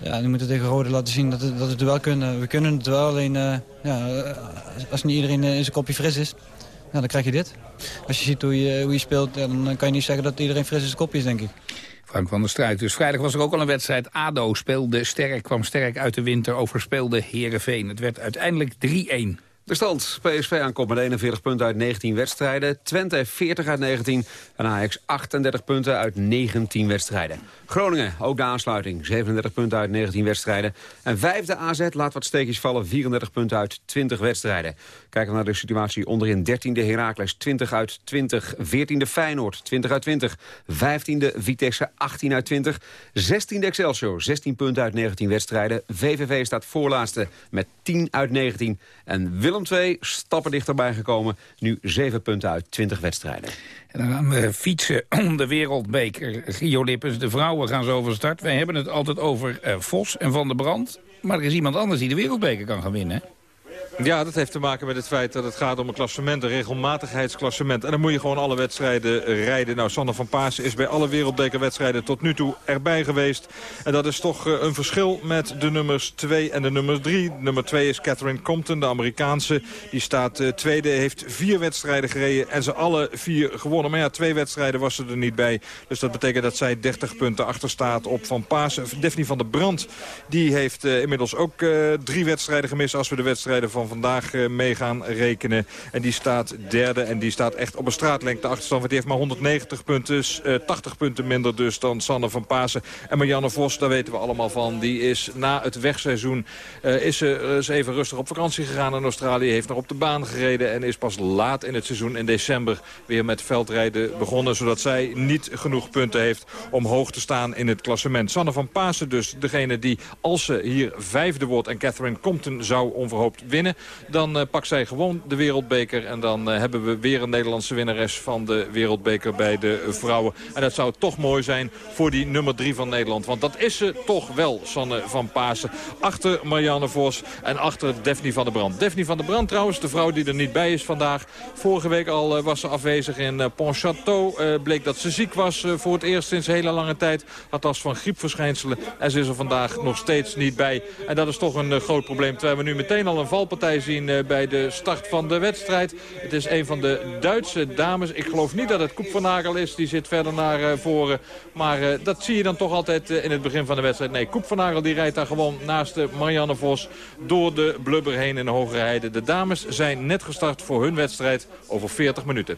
S25: ja, nu moeten tegen Rode laten zien dat, dat we het wel kunnen. We kunnen het wel, alleen uh, ja, als niet iedereen in zijn kopje fris is, ja, dan krijg je dit. Als je ziet hoe je, hoe je speelt, dan kan je niet zeggen dat iedereen fris in zijn kopje is, denk ik.
S15: Frank van der Strijd. Dus vrijdag was er ook al een wedstrijd. ADO speelde sterk, kwam sterk uit de winter, overspeelde Heerenveen. Het werd uiteindelijk 3-1.
S14: De stand. PSV aankomt met 41 punten uit 19 wedstrijden. Twente heeft 40 uit 19. En Ajax 38 punten uit 19 wedstrijden. Groningen, ook de aansluiting. 37 punten uit 19 wedstrijden. En vijfde AZ laat wat steekjes vallen. 34 punten uit 20 wedstrijden. Kijken we naar de situatie onderin. 13e Heracles, 20 uit 20. 14e Feyenoord, 20 uit 20. 15e Vitesse, 18 uit 20. 16e Excelsior, 16 punten uit 19 wedstrijden. VVV staat voorlaatste met 10 uit 19. En Willem II stappen dichterbij gekomen. Nu 7 punten uit 20 wedstrijden.
S15: En dan gaan we fietsen om de wereldbeker. Gio Lippens, de vrouwen gaan zo van start. Wij hebben het altijd over uh, Vos en Van der Brand. Maar er is iemand anders die de wereldbeker kan gaan winnen.
S26: Ja, dat heeft te maken met het feit dat het gaat om een klassement, een regelmatigheidsklassement. En dan moet je gewoon alle wedstrijden rijden. Nou, Sander van Paasen is bij alle wereldbekerwedstrijden tot nu toe erbij geweest. En dat is toch eh, een verschil met de nummers 2 en de nummers 3. Nummer 2 is Catherine Compton, de Amerikaanse. Die staat uh, tweede, heeft vier wedstrijden gereden en ze alle vier gewonnen. Maar ja, twee wedstrijden was ze er niet bij. Dus dat betekent dat zij 30 punten achter staat op Van Paasen. Daphne van der Brand, die heeft uh, inmiddels ook drie wedstrijden gemist als we de wedstrijden van
S27: van vandaag mee gaan rekenen. En die staat derde en die staat echt op een straatlengte achterstand. Want die heeft maar 190 punten, 80 punten minder dus dan Sanne van Pasen. En Marianne Vos, daar weten we allemaal van. Die is na het wegseizoen is ze even rustig op vakantie gegaan in Australië. Heeft nog op de baan gereden en is pas laat in het seizoen in december weer met veldrijden begonnen. Zodat zij niet genoeg punten heeft om hoog te staan in het klassement. Sanne van Pasen dus degene die als ze hier vijfde wordt en Catherine Compton zou onverhoopt winnen. Dan uh, pakt zij gewoon de wereldbeker en dan uh, hebben we weer een Nederlandse winnares van de wereldbeker bij de vrouwen. En dat zou toch mooi zijn voor die nummer drie van Nederland. Want dat is ze toch wel, Sanne van Pasen. Achter Marianne Vos en achter Daphne van der Brand. Daphne van der Brand trouwens, de vrouw die er niet bij is vandaag. Vorige week al uh, was ze afwezig in Pontchâteau. Bleek dat ze ziek was voor het eerst sinds hele lange tijd. Had last van griepverschijnselen. En ze is er vandaag nog steeds niet bij. En dat is toch een groot probleem. Terwijl we nu meteen al een valpartij zien bij de start van de wedstrijd. Het is een van de Duitse dames. Ik geloof niet dat het Koep van Nagel is. Die zit verder naar voren. Maar dat zie je dan toch altijd in het begin van de wedstrijd. Nee, Koep van Nagel die rijdt daar gewoon naast Marianne Vos door de blubber heen in de Hogere Heide. De dames zijn net gestart voor hun wedstrijd over 40 minuten.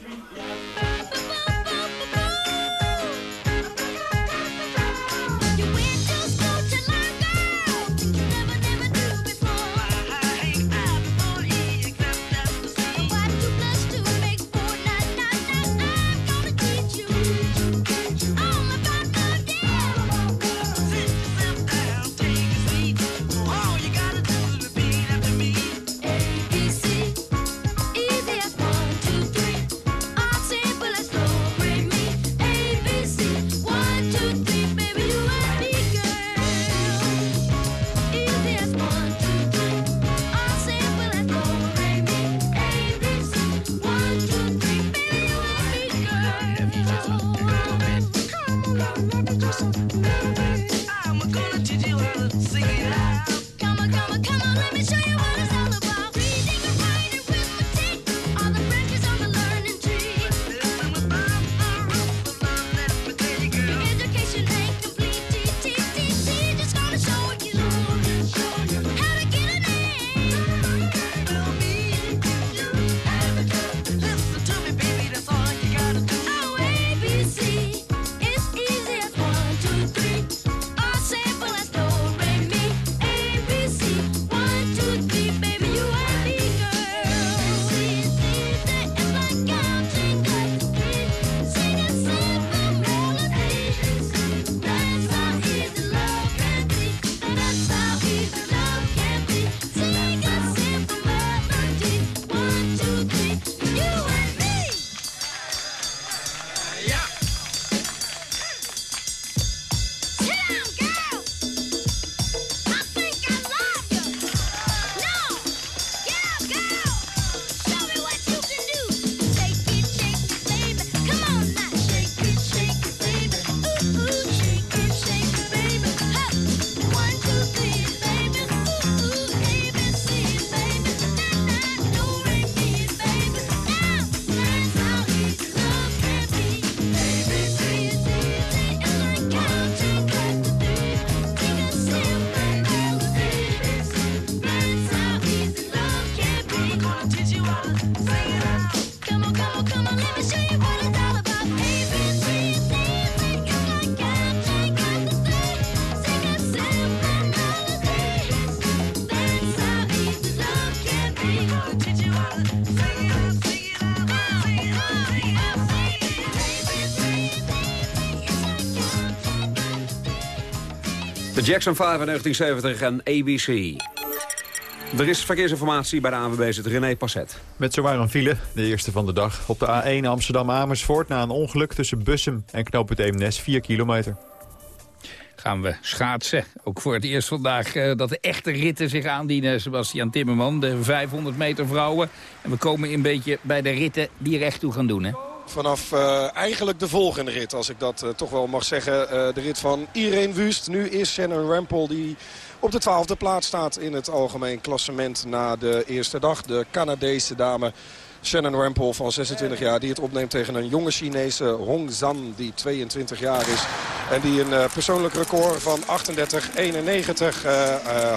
S14: Jackson 5 in 1970 en ABC. Er is verkeersinformatie bij de ANWB zit René Passet.
S28: Met zowaar een file, de eerste van de dag. Op de A1 Amsterdam-Amersfoort na een ongeluk tussen Bussum en Knoopend Eemnes 4 kilometer.
S15: Gaan we schaatsen. Ook voor het eerst vandaag uh, dat de echte ritten zich aandienen. Sebastian Timmerman, de 500 meter vrouwen. En we komen een beetje bij de ritten die er echt toe gaan doen, hè?
S16: Vanaf uh, eigenlijk de volgende rit, als ik dat uh, toch wel mag zeggen. Uh, de rit van Irene Wust. Nu is Shannon Rampel die op de twaalfde plaats staat in het algemeen klassement na de eerste dag. De Canadese dame Shannon Rampel van 26 jaar die het opneemt tegen een jonge Chinese Hong Zan die 22 jaar is. En die een persoonlijk record van 38-91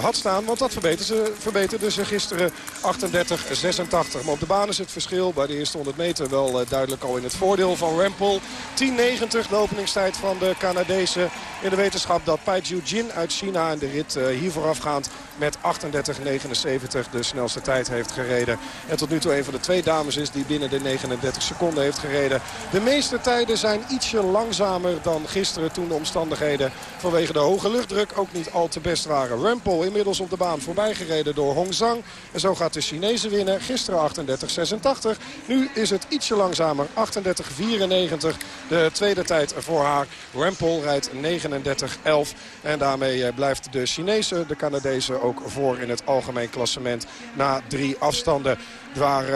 S16: had staan. Want dat verbeterde ze, verbeterde ze gisteren 38-86. Maar op de baan is het verschil bij de eerste 100 meter wel duidelijk al in het voordeel van Rempel. 10.90 de openingstijd van de Canadezen. In de wetenschap dat Pai Jiu-Jin uit China in de rit hier voorafgaand met 38-79 de snelste tijd heeft gereden. En tot nu toe een van de twee dames is die binnen de 39 seconden heeft gereden. De meeste tijden zijn ietsje langzamer dan gisteren toen de omstandigheden vanwege de hoge luchtdruk ook niet al te best waren. Rampel inmiddels op de baan voorbij gereden door Hong Zhang. En zo gaat de Chinese winnen. Gisteren 38-86. Nu is het ietsje langzamer. 38-94 de tweede tijd voor haar. Rampel rijdt 39-11. En daarmee eh, blijft de Chinese, de Canadezen ook voor in het algemeen klassement na drie afstanden. Waar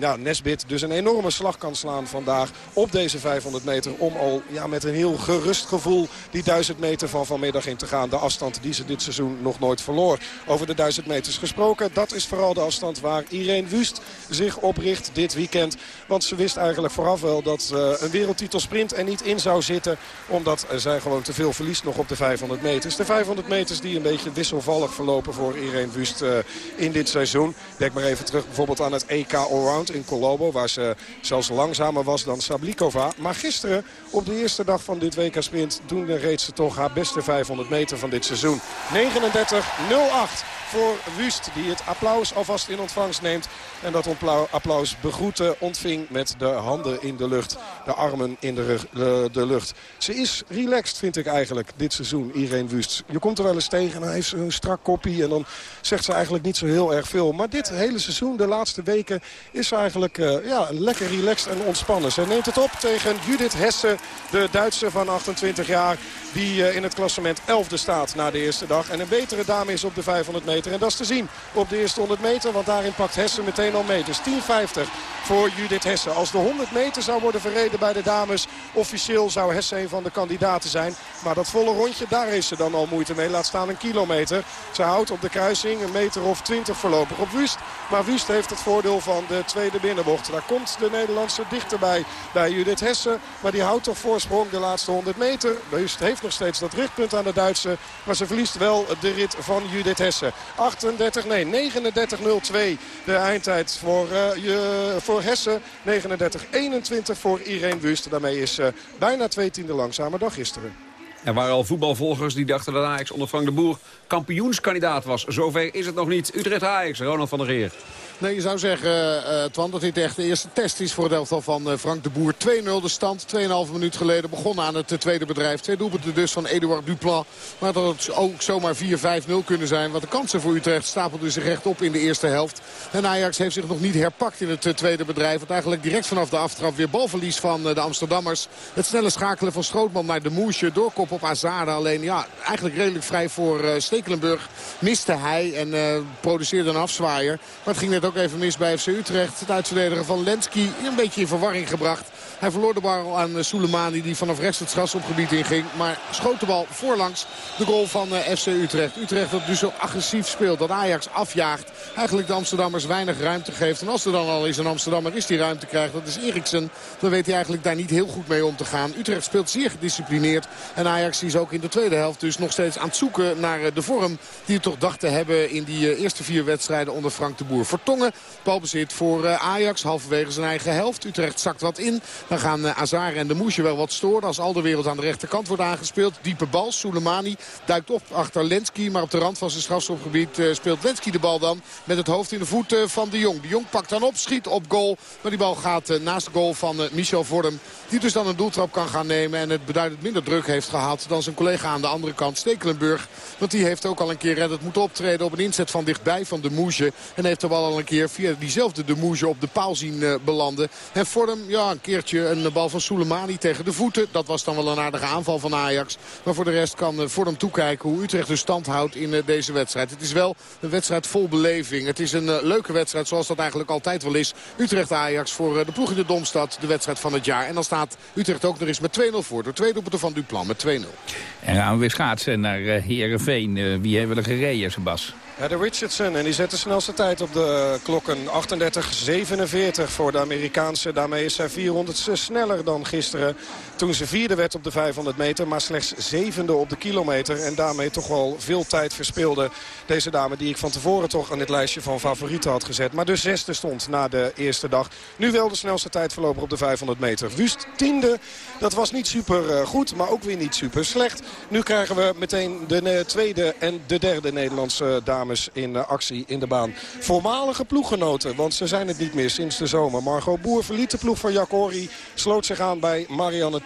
S16: uh, Nesbit dus een enorme slag kan slaan vandaag op deze 500 meter. Om al ja, met een heel gerust gevoel die 1000 meter van vanmiddag in te gaan. De afstand die ze dit seizoen nog nooit verloor. Over de 1000 meters gesproken. Dat is vooral de afstand waar Irene Wust zich opricht dit weekend. Want ze wist eigenlijk vooraf wel dat uh, een wereldtitel sprint er niet in zou zitten. Omdat zij gewoon te veel verliest nog op de 500 meters. De 500 meters die een beetje wisselvallig verlopen voor Irene Wust uh, in dit seizoen. Denk maar even terug bijvoorbeeld aan het EK Allround in Colombo. Waar ze zelfs langzamer was dan Sablikova. Maar gisteren op de eerste dag van dit WK Sprint... toen reed ze toch haar beste 500 meter van dit seizoen. 39-08 voor Wust. Die het applaus alvast in ontvangst neemt. En dat applaus begroeten ontving met de handen in de lucht. De armen in de, de, lucht. Ze is relaxed vind ik eigenlijk dit seizoen, Irene Wust. Je komt er wel eens tegen en hij heeft zo'n strak koppie. En dan zegt ze eigenlijk niet zo heel erg veel. Maar dit hele seizoen, de laatste weken, is eigenlijk uh, ja, lekker relaxed en ontspannen. Ze neemt het op tegen Judith Hesse, de Duitse van 28 jaar. Die uh, in het klassement 11e staat na de eerste dag. En een betere dame is op de 500 meter. En dat is te zien op de eerste 100 meter. Want daarin pakt Hessen meteen al meters. 10,50 voor Judith Hessen. Als de 100 meter zou worden verreden bij de dames. Officieel zou Hessen een van de kandidaten zijn. Maar dat volle rondje, daar is ze dan al moeite mee. Laat staan een kilometer. Ze houdt op de kruising een meter of 20 voorlopig op Wust. Maar Wust heeft het voordeel van de tweede binnenbocht. Daar komt de Nederlandse dichterbij bij Judith Hessen. Maar die houdt toch voorsprong de laatste 100 meter. Wust heeft nog steeds dat richtpunt aan de Duitse. Maar ze verliest wel de rit van Judith Hessen. 38, nee 39-02 de eindtijd voor, uh, je, voor Hessen. 39-21 voor Irene Wust. Daarmee is uh, bijna twee tienden langzamer dan gisteren.
S14: Er waren al voetbalvolgers die dachten dat Ajax onder Frank de Boer kampioenskandidaat was. Zover is het nog niet. Utrecht Ajax, Ronald van der Geer.
S8: Nee, je zou zeggen, uh, Twan, dat dit echt de eerste test is voor het elftal van uh, Frank de Boer. 2-0 de stand, 2,5 minuut geleden begonnen aan het tweede bedrijf. Twee doelpunten dus van Eduard Duplan. Maar dat het ook zomaar 4-5-0 kunnen zijn. Want de kansen voor Utrecht stapelden zich recht op in de eerste helft. En Ajax heeft zich nog niet herpakt in het tweede bedrijf. Want eigenlijk direct vanaf de aftrap weer balverlies van de Amsterdammers. Het snelle schakelen van Strootman naar de Moesje. Doorkop op Azada. Alleen ja, eigenlijk redelijk vrij voor Stekelenburg miste hij. En produceerde een afzwaaier. Maar het ging net ook even mis bij FC Utrecht. Het uitverdedigen van Lenski een beetje in verwarring gebracht. Hij verloor de bal aan eh, Soleimani die vanaf rechts het strafschopgebied inging. Maar schoot de bal voorlangs de goal van eh, FC Utrecht. Utrecht dat dus zo agressief speelt. Dat Ajax afjaagt. Eigenlijk de Amsterdammers weinig ruimte geeft. En als er dan al eens een Amsterdammer is die ruimte krijgt. Dat is Eriksen. Dan weet hij eigenlijk daar niet heel goed mee om te gaan. Utrecht speelt zeer gedisciplineerd. En Ajax is ook in de tweede helft dus nog steeds aan het zoeken naar eh, de vorm. Die het toch dacht te hebben in die eerste vier wedstrijden onder Frank de Boer. Vertongen balbezit voor Ajax. Halverwege zijn eigen helft. Utrecht zakt wat in. Dan gaan uh, Azar en de Moesje wel wat storen. Als al de wereld aan de rechterkant wordt aangespeeld. Diepe bal. Soleimani duikt op achter Lenski. Maar op de rand van zijn strafschopgebied uh, speelt Lenski de bal dan. Met het hoofd in de voet uh, van de Jong. De Jong pakt dan op. Schiet op goal. Maar die bal gaat naast de goal van Michel Vorm. Die dus dan een doeltrap kan gaan nemen. En het beduidend minder druk heeft gehad dan zijn collega aan de andere kant. Stekelenburg. Want die heeft ook al een keer reddend moeten optreden op een inzet van dichtbij van de Moesje. En heeft de bal al een keer via diezelfde de Moesje op de paal zien belanden. En Vorm, ja, een keertje een bal van Soleimani tegen de voeten. Dat was dan wel een aardige aanval van Ajax. Maar voor de rest kan voor hem toekijken hoe Utrecht dus stand houdt in deze wedstrijd. Het is wel een wedstrijd vol beleving. Het is een leuke wedstrijd zoals dat eigenlijk altijd wel is. Utrecht-Ajax voor de ploeg in de Domstad. De wedstrijd van het jaar. En dan staat Utrecht ook nog eens met 2-0 voor. Door twee doelpunten van Duplan met 2-0.
S15: En gaan we weer schaatsen naar Heerenveen. Uh, wie hebben we er gereden, Sebas?
S16: De Richardson. En die zet de snelste tijd op de klokken. 38-47 voor de Amerikaanse. Daarmee is zij 400 sneller dan gisteren. Toen ze vierde werd op de 500 meter. Maar slechts zevende op de kilometer. En daarmee toch wel veel tijd verspeelde. Deze dame die ik van tevoren toch aan dit lijstje van favorieten had gezet. Maar de zesde stond na de eerste dag. Nu wel de snelste tijd verlopen op de 500 meter. Wust tiende. Dat was niet super eh, goed. Maar ook weer niet super slecht. Nu krijgen we meteen de tweede en de derde Nederlandse dames in eh, actie in de baan. Voormalige ploeggenoten, want ze zijn het niet meer sinds de zomer. Margot Boer verliet de ploeg van Jack Horry, sloot zich aan bij Marianne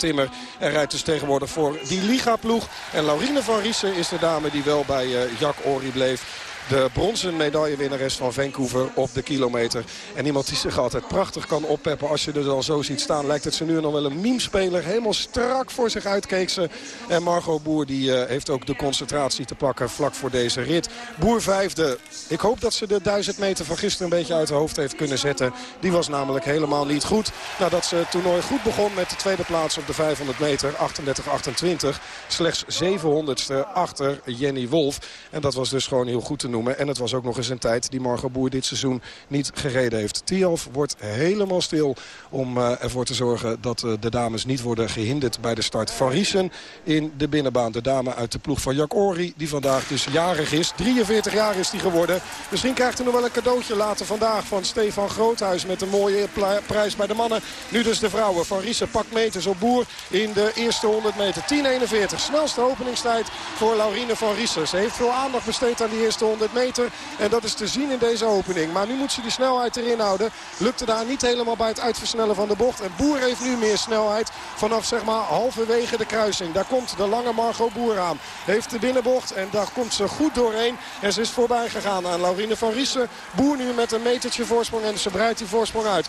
S16: En rijdt dus tegenwoordig voor die Liga-ploeg. En Laurine van Riesen is de dame die wel bij uh, Jack Horry bleef. De bronzen medaillewinnares van Vancouver op de kilometer. En iemand die zich altijd prachtig kan oppeppen. Als je er dan zo ziet staan lijkt het ze nu nog wel een meme-speler. Helemaal strak voor zich uitkeek ze. En Margot Boer die, uh, heeft ook de concentratie te pakken vlak voor deze rit. Boer vijfde. Ik hoop dat ze de 1000 meter van gisteren een beetje uit de hoofd heeft kunnen zetten. Die was namelijk helemaal niet goed. Nadat ze het toernooi goed begon met de tweede plaats op de 500 meter. 38-28. Slechts 700ste achter Jenny Wolf. En dat was dus gewoon heel goed te En het was ook nog eens een tijd die Margot Boer dit seizoen niet gereden heeft. Tialf wordt helemaal stil om uh, ervoor te zorgen dat uh, de dames niet worden gehinderd bij de start. Van Riesen in de binnenbaan. De dame uit de ploeg van Jack Ori die vandaag dus jarig is. 43 jaar is die geworden. Misschien krijgt hij nog wel een cadeautje later vandaag van Stefan Groothuis met een mooie prijs bij de mannen. Nu dus de vrouwen. Van Riesen pakt meters op Boer in de eerste 100 meter. 10.41. Snelste openingstijd voor Laurine van Riesen. Ze heeft veel aandacht besteed aan die eerste 100 meter. En dat is te zien in deze opening. Maar nu moet ze die snelheid erin houden. Lukte daar niet helemaal bij het uitversnellen van de bocht. En Boer heeft nu meer snelheid vanaf zeg maar halverwege de kruising. Daar komt de lange Margot Boer aan. Heeft de binnenbocht en daar komt ze goed doorheen. En ze is voorbij gegaan aan Laurine van Riesen. Boer nu met een metertje voorsprong en ze breidt die voorsprong uit. 38-28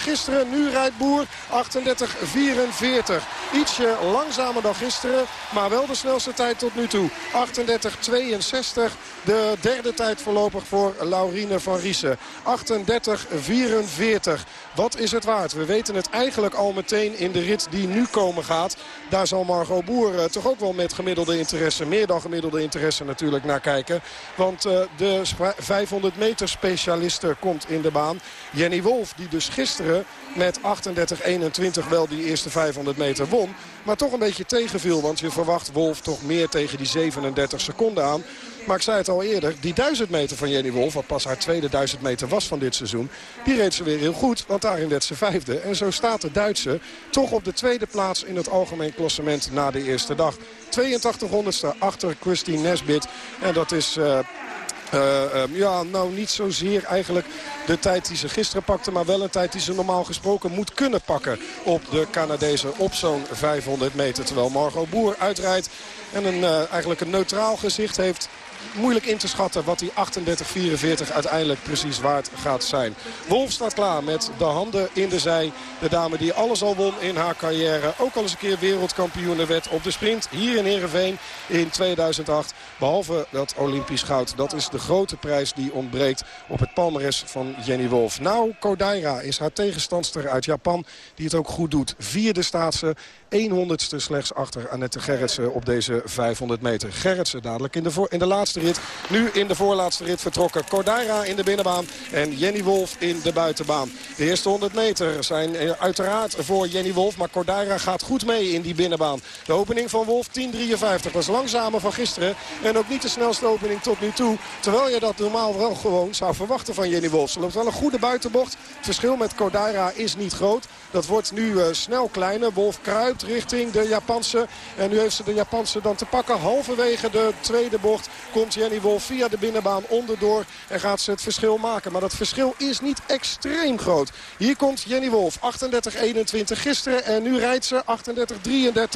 S16: gisteren. Nu rijdt Boer 38-44. Ietsje langzamer dan gisteren. Maar wel de snelste tijd tot nu toe. 38-62 de derde tijd voorlopig voor Laurine van Riesen. 38-44. Wat is het waard? We weten het eigenlijk al meteen in de rit die nu komen gaat. Daar zal Margot Boer uh, toch ook wel met gemiddelde interesse, meer dan gemiddelde interesse natuurlijk naar kijken. Want uh, de 500 meter specialiste komt in de baan. Jenny Wolf, die dus gisteren met 38-21 wel die eerste 500 meter won. Maar toch een beetje tegenviel, want je verwacht Wolf toch meer tegen die 37 seconden aan. Maar ik zei het al eerder, die 1000 meter van Jenny Wolf... wat pas haar tweede 1000 meter was van dit seizoen... die reed ze weer heel goed, want daarin werd ze vijfde. En zo staat de Duitse toch op de tweede plaats in het algemeen klassement na de eerste dag. 82 honderdste achter Christine Nesbit. En dat is... Uh, uh, um, ja, nou niet zozeer eigenlijk de tijd die ze gisteren pakte... maar wel een tijd die ze normaal gesproken moet kunnen pakken... op de Canadezen op zo'n 500 meter. Terwijl Margot Boer uitrijdt en een, uh, eigenlijk een neutraal gezicht heeft moeilijk in te schatten wat die 38-44 uiteindelijk precies waard gaat zijn. Wolf staat klaar met de handen in de zij. De dame die alles al won in haar carrière. Ook al eens een keer wereldkampioene werd op de sprint. Hier in Heerenveen in 2008. Behalve dat Olympisch goud. Dat is de grote prijs die ontbreekt op het palmares van Jenny Wolf. Nou, Kodaira is haar tegenstandster uit Japan. Die het ook goed doet. Vierde staat ze. 100ste slechts achter Annette Gerritsen op deze 500 meter. Gerritsen dadelijk in de, voor, in de laatste rit. Nu in de voorlaatste rit vertrokken. Cordaira in de binnenbaan en Jenny Wolf in de buitenbaan. De eerste 100 meter zijn uiteraard voor Jenny Wolf. Maar Cordaira gaat goed mee in die binnenbaan. De opening van Wolf 10.53 was langzamer van gisteren. En ook niet de snelste opening tot nu toe. Terwijl je dat normaal wel gewoon zou verwachten van Jenny Wolf. Ze loopt wel een goede buitenbocht. Het verschil met Cordaira is niet groot. Dat wordt nu uh, snel kleiner. Wolf kruipt richting de Japanse. En nu heeft ze de Japanse dan te pakken. Halverwege de tweede bocht komt Jenny Wolf via de binnenbaan onderdoor. En gaat ze het verschil maken. Maar dat verschil is niet extreem groot. Hier komt Jenny Wolf. 38-21 gisteren. En nu rijdt ze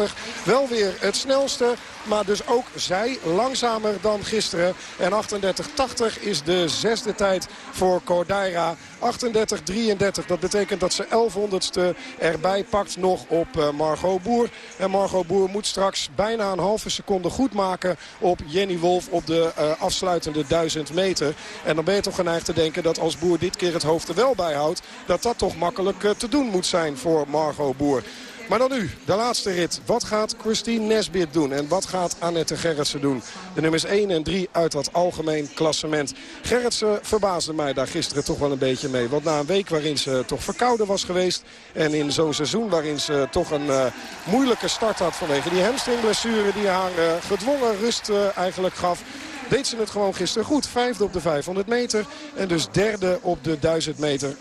S16: 38-33. Wel weer het snelste. Maar dus ook zij langzamer dan gisteren. En 38-80 is de zesde tijd voor Cordaira. 38-33. Dat betekent dat ze 1100ste erbij pakt nog op uh, Margot Boer. En Margot Boer moet straks bijna een halve seconde goed maken op Jenny Wolf op de uh, afsluitende 1000 meter. En dan ben je toch geneigd te denken dat als Boer dit keer het hoofd er wel bij houdt... dat dat toch makkelijk te doen moet zijn voor Margot Boer. Maar dan nu, de laatste rit. Wat gaat Christine Nesbit doen? En wat gaat Annette Gerritsen doen? De nummers 1 en 3 uit dat algemeen klassement. Gerritsen verbaasde mij daar gisteren toch wel een beetje mee. Want na een week waarin ze toch verkouden was geweest... en in zo'n seizoen waarin ze toch een uh, moeilijke start had... vanwege die hamstringblessure die haar uh, gedwongen rust uh, eigenlijk gaf deed ze het gewoon gisteren goed. Vijfde op de 500 meter en dus derde op de 1000 meter. 1.16.89.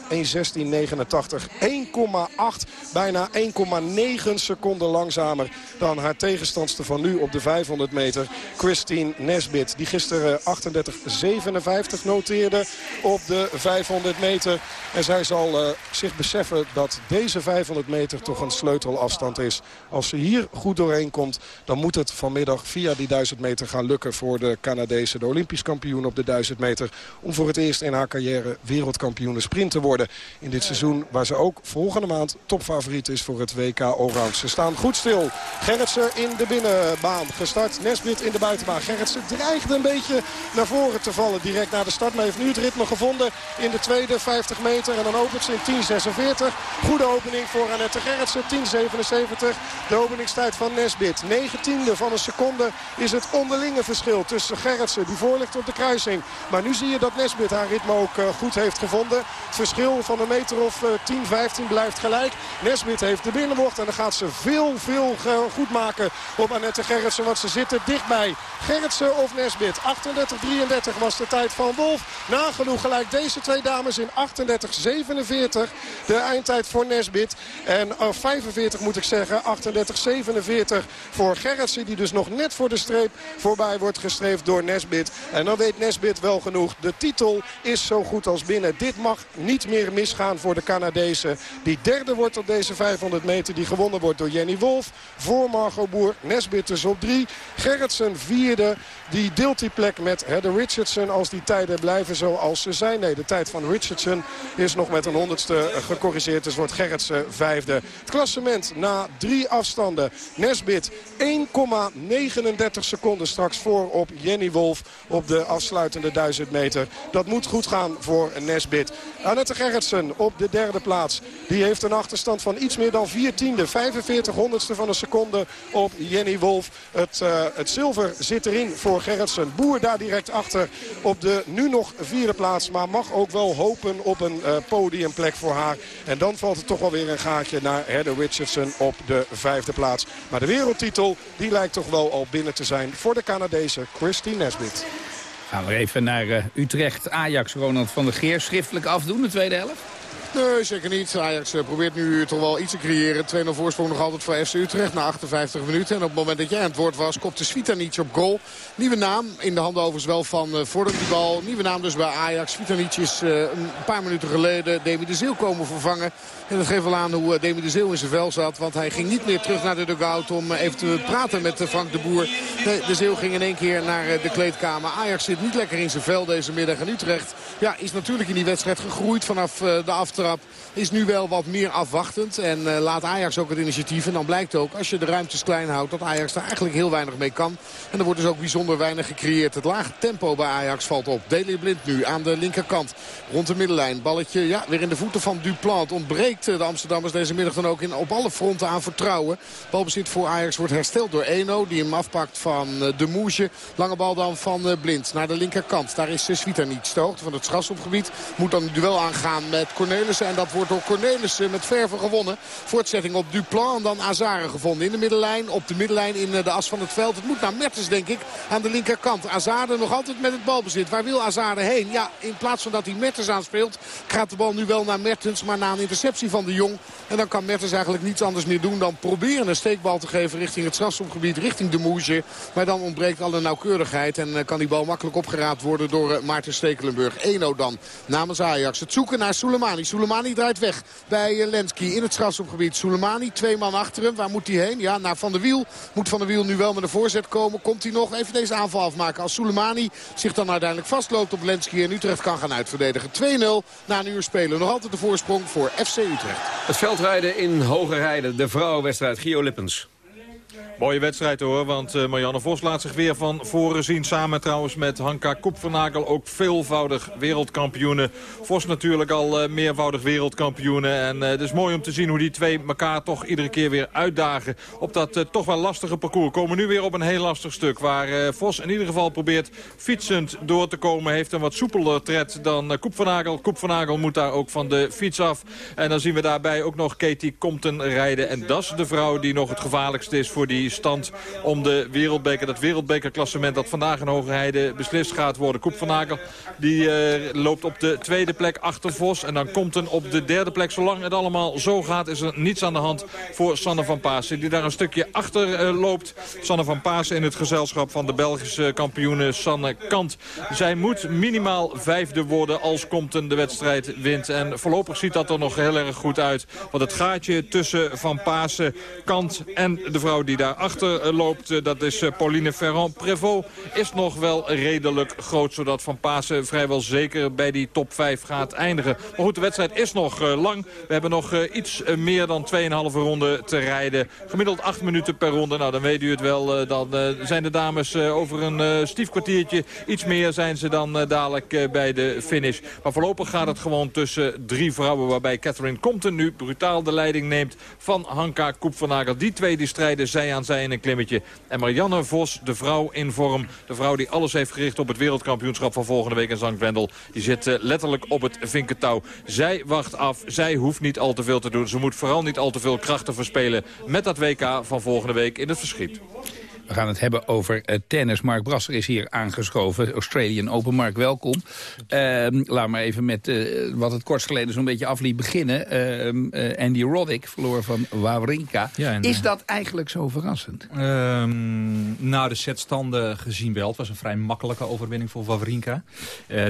S16: 1,8, bijna 1,9 seconden langzamer dan haar tegenstandster van nu op de 500 meter. Christine Nesbit, die gisteren 38.57 noteerde op de 500 meter. En zij zal uh, zich beseffen dat deze 500 meter toch een sleutelafstand is. Als ze hier goed doorheen komt, dan moet het vanmiddag via die 1000 meter gaan lukken voor de Canadezen de Olympisch kampioen op de 1000 meter... om voor het eerst in haar carrière wereldkampioen sprint te worden. In dit seizoen waar ze ook volgende maand topfavoriet is voor het WK Allround. Ze staan goed stil. Gerritsen in de binnenbaan gestart. Nesbit in de buitenbaan. Gerritsen dreigde een beetje naar voren te vallen direct na de start. Maar heeft nu het ritme gevonden in de tweede 50 meter. En dan opent ze in 10.46. Goede opening voor Annette Gerritsen. 10.77. De openingstijd van Nesbit. 19e van een seconde is het onderlinge verschil tussen Gerritsen die voorligt op de kruising. Maar nu zie je dat Nesbit haar ritme ook uh, goed heeft gevonden. Het verschil van een meter of uh, 10, 15 blijft gelijk. Nesbit heeft de binnenbocht en dan gaat ze veel, veel goed maken op Annette Gerritsen. Want ze zitten dichtbij. Gerritsen of Nesbit. 38-33 was de tijd van Wolf. Nagenoeg gelijk deze twee dames in 38-47. De eindtijd voor Nesbit. En uh, 45 moet ik zeggen. 38-47 voor Gerritsen. Die dus nog net voor de streep voorbij wordt gestreefd door Nesbit. En dan weet Nesbit wel genoeg. De titel is zo goed als binnen. Dit mag niet meer misgaan voor de Canadezen. Die derde wordt op deze 500 meter. Die gewonnen wordt door Jenny Wolf. Voor Margot Boer. Nesbit dus op drie. Gerritsen vierde. Die deelt die plek met Heather Richardson. Als die tijden blijven zoals ze zijn. Nee, de tijd van Richardson is nog met een honderdste gecorrigeerd. Dus wordt Gerritsen vijfde. Het klassement na drie afstanden. Nesbit 1,39 seconden straks voor op Jenny Wolf op de afsluitende 1000 meter. Dat moet goed gaan voor Nesbit. Annette Gerritsen op de derde plaats. Die heeft een achterstand van iets meer dan 4 tiende. 45 honderdste van een seconde op Jenny Wolf. Het, uh, het zilver zit erin voor Gerritsen. Boer daar direct achter op de nu nog vierde plaats. Maar mag ook wel hopen op een uh, podiumplek voor haar. En dan valt het toch wel weer een gaatje naar Heather Richardson op de vijfde plaats. Maar de wereldtitel die lijkt toch wel al binnen te zijn voor de Canadese Christine Nesbit.
S15: Gaan we even naar uh, Utrecht. Ajax, Ronald van der Geer. Schriftelijk afdoen, de tweede helft?
S8: Nee, zeker niet. Ajax probeert nu toch wel iets te creëren. 2-0 voorsprong nog altijd voor FC Utrecht na 58 minuten. En op het moment dat jij aan het woord was, kopte Svitanic op goal. Nieuwe naam, in de handen overigens wel van uh, die bal. Nieuwe naam dus bij Ajax. Svitanic is uh, een paar minuten geleden Demi de Zeeuw komen vervangen. En dat geeft wel aan hoe Demi de Zeeuw in zijn vel zat. Want hij ging niet meer terug naar de dugout om even te praten met Frank de Boer. De Zeeuw ging in één keer naar de kleedkamer. Ajax zit niet lekker in zijn vel deze middag. En Utrecht ja, is natuurlijk in die wedstrijd gegroeid vanaf de aftrap. Is nu wel wat meer afwachtend. En uh, laat Ajax ook het initiatief. En dan blijkt ook, als je de ruimtes klein houdt, dat Ajax daar eigenlijk heel weinig mee kan. En er wordt dus ook bijzonder weinig gecreëerd. Het lage tempo bij Ajax valt op. Deli Blind nu aan de linkerkant. Rond de middenlijn. Balletje ja, weer in de voeten van Duplant. Ontbreekt de Amsterdammers deze middag dan ook in, op alle fronten aan vertrouwen. Balbezit voor Ajax wordt hersteld door Eno. Die hem afpakt van de Moesje. Lange bal dan van Blind naar de linkerkant. Daar is Svita niet. Hoogte van het strafschopgebied. Moet dan een duel aangaan met Cornelissen. En dat wordt door Cornelissen met verven gewonnen. Voortzetting op Duplan en dan Azare gevonden. In de middenlijn, op de middenlijn in de as van het veld. Het moet naar Mertens denk ik aan de linkerkant. Azade nog altijd met het balbezit. Waar wil Azade heen? Ja, in plaats van dat hij Mertens aanspeelt gaat de bal nu wel naar Mertens. Maar na een interceptie van de Jong. En dan kan Mertens eigenlijk niets anders meer doen dan proberen een steekbal te geven richting het strafschopgebied. Richting de Moesje. Maar dan ontbreekt alle nauwkeurigheid. En kan die bal makkelijk opgeraapt worden door Maarten Stekelenburg. 1-0 dan namens Ajax. Het zoeken naar Soleimani. Soleimani draait weg bij Lenski in het strafschopgebied. Soleimani, twee man achter hem. Waar moet hij heen? Ja, naar Van der Wiel. Moet Van der Wiel nu wel met een voorzet komen. Komt hij nog even deze aanval afmaken. Als Soleimani zich dan uiteindelijk vastloopt op Lenski en Utrecht kan gaan uitverdedigen. 2-0 na een uur spelen. Nog altijd de voorsprong voor FC Utrecht.
S14: Het veldrijden in Hoge Rijden. De vrouwenwedstrijd. Gio Lippens.
S26: Mooie wedstrijd hoor, want uh, Marianne Vos laat zich weer van voren zien. Samen trouwens met Hanka Koepvernagel, ook veelvoudig wereldkampioenen. Vos natuurlijk al uh, meervoudig wereldkampioenen. En uh, het is mooi om te zien hoe die twee elkaar toch iedere keer weer uitdagen. Op dat toch wel lastige parcours. Komen nu weer op een heel lastig stuk. Waar Vos in ieder geval probeert fietsend door te komen. Heeft een wat soepeler tred dan Koep van Nagel. Koep van Nagel moet daar ook van de fiets af. En dan zien we daarbij ook nog Katie Compton rijden. En dat is de vrouw die nog het gevaarlijkste is voor die stand om de wereldbeker. Dat wereldbekerklassement dat vandaag in Hogerheide beslist gaat worden. Koep van Nagel die uh, loopt op de tweede plek achter Vos. En dan komt een op de derde plek. Zolang het allemaal zo gaat is er niets aan de hand voor Sanne van Paasen. Die daar een stukje achter uh, loopt. Sanne van Paasen in het gezelschap van de Belgische kampioene Sanne Kant. Zij moet minimaal vijfde worden als Compton de wedstrijd wint. En voorlopig ziet dat er nog heel erg goed uit. Want het gaatje tussen Van Paasen, Kant en de vrouw die daar achter eh, loopt. Dat is Pauline Ferrand-Prévot. Is nog wel redelijk groot. Zodat Van Pasen vrijwel zeker bij die top 5 gaat eindigen. Maar goed, de wedstrijd is nog lang. We hebben nog iets meer dan 2,5 ronden te rijden. Gemiddeld 8 minuten per ronde. Nou, dan weet u het wel. Dan zijn de dames over een stief kwartiertje. Iets meer zijn ze dan dadelijk bij de finish. Maar voorlopig gaat het gewoon tussen drie vrouwen. Waarbij Catherine Compton nu brutaal de leiding neemt van Hanka Koepvernagel. Die twee die strijden aan zij in een klimmetje. En Marianne Vos, de vrouw in vorm. De vrouw die alles heeft gericht op het wereldkampioenschap van volgende week in Zankwendel. Die zit uh, letterlijk op het vinkentouw. Zij wacht af. Zij hoeft niet al te veel te doen. Ze moet vooral niet al te veel krachten verspelen met dat WK van volgende week in het verschiet.
S15: We gaan het hebben over uh, tennis. Mark Brasser is hier aangeschoven. Australian Open. Mark, welkom. Uh, laat maar even met uh, wat het kortst geleden zo'n beetje afliep beginnen. Ehm, eh, Andy Roddick verloor van Wawrinka. Ja, en, is dat eigenlijk zo verrassend?
S29: Ehm, nou, de setstanden gezien wel. Het was een vrij makkelijke overwinning voor Wawrinka.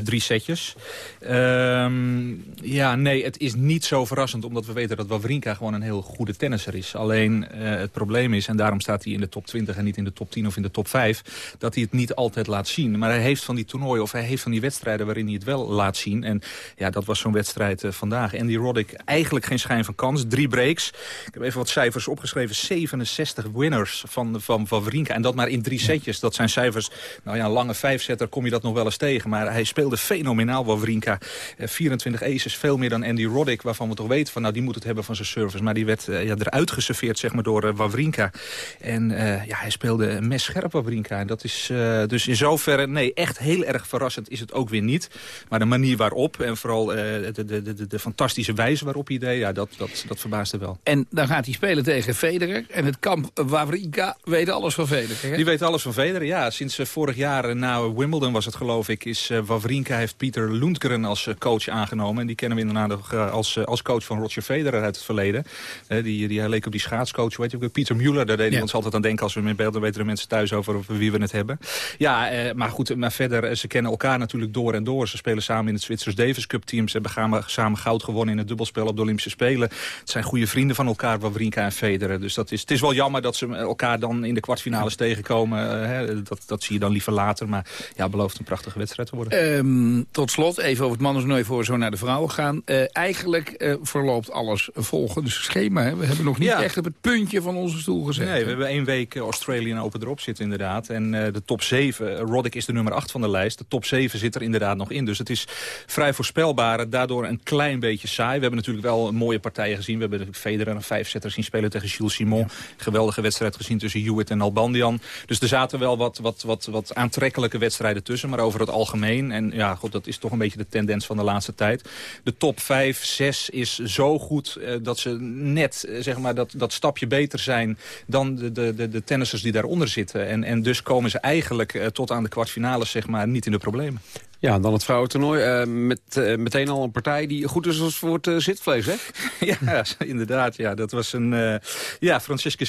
S29: drie setjes. Ehm, ja, nee, het is niet zo verrassend. Omdat we weten dat Wawrinka gewoon een heel goede tennisser is. Alleen het probleem is, en daarom staat hij in de top 20 en niet in de top 10 of in de top 5... dat hij het niet altijd laat zien. Maar hij heeft van die toernooien of hij heeft van die wedstrijden... waarin hij het wel laat zien. En ja, dat was zo'n wedstrijd uh, vandaag. Andy Roddick eigenlijk geen schijn van kans. Drie breaks. Ik heb even wat cijfers opgeschreven. 67 winners van, van Wawrinka. En dat maar in drie setjes. Dat zijn cijfers, nou ja, een lange vijfzetter kom je dat nog wel eens tegen. Maar hij speelde fenomenaal, Wawrinka. Uh, 24 aces, veel meer dan Andy Roddick. Waarvan we toch weten van, nou, die moet het hebben van zijn service. Maar die werd uh, ja, eruit geserveerd, zeg maar, door Wawrinka. En ja, hij speelde speelde messcherp Wawrinka. Dat is uh, dus in zoverre, nee, echt heel erg verrassend is het ook weer niet. Maar de manier waarop en vooral uh, de, de, de, de, fantastische wijze waarop hij deed, ja, dat, dat, dat verbaasde wel.
S15: En dan gaat hij spelen tegen Federer. En het kamp Wawrinka weet alles van Federer. Hè?
S29: Die weet alles van Federer, ja. Sinds uh, vorig jaar na Wimbledon was het geloof ik, is Wawrinka heeft Pieter Lundgren als coach aangenomen. En die kennen we inderdaad als, als coach van Roger Federer uit het verleden. die, die, hij leek op die schaatscoach, weet je ook, Pieter Muller. Daar deden ja. ons altijd aan denken als we met beelden weten de mensen thuis over, over wie we het hebben. Ja, eh, maar goed, maar verder, eh, ze kennen elkaar natuurlijk door en door. Ze spelen samen in het Zwitsers Davis Cup team. Ze hebben samen goud gewonnen in het dubbelspel op de Olympische Spelen. Het zijn goede vrienden van elkaar, Wawrinka en Federer. Dus dat is, het is wel jammer dat ze elkaar dan in de kwartfinales tegenkomen. Uh, hè, dat, dat zie je dan liever later. Maar ja, belooft een prachtige wedstrijd te worden.
S15: Um, tot slot, even over het mannentoernooi voor zo naar de vrouwen gaan. Uh, eigenlijk uh, verloopt alles volgens schema. Hè? We hebben nog niet ja. echt op het puntje van onze stoel gezet.
S29: Nee, we hebben één week Australian Open erop zitten inderdaad. En uh, de top 7, Roddick is de nummer 8 van de lijst. De top 7 zit er inderdaad nog in. Dus het is vrij voorspelbaar. Daardoor een klein beetje saai. We hebben natuurlijk wel mooie partijen gezien. We hebben Federer een vijfzetter zien spelen tegen Gilles Simon. Geweldige wedstrijd gezien tussen Hewitt en Albandian. Dus er zaten wel wat, wat, wat, wat aantrekkelijke wedstrijden tussen. Maar over het algemeen. En ja, goed, dat is toch een beetje de tendens van de laatste tijd. De top 5, 6 is zo goed uh, dat ze net uh, zeg maar, dat, dat stapje beter zijn dan de, de, de, de tennissers die daaronder zitten. En, en dus komen ze eigenlijk uh, tot aan de kwartfinales zeg maar, niet in de problemen.
S14: Ja, dan het vrouwentoernooi. Uh, met, uh, meteen al een partij die goed is als voor het uh, zitvlees, hè?
S29: ja, inderdaad. Ja. Dat was een... ja, Francisca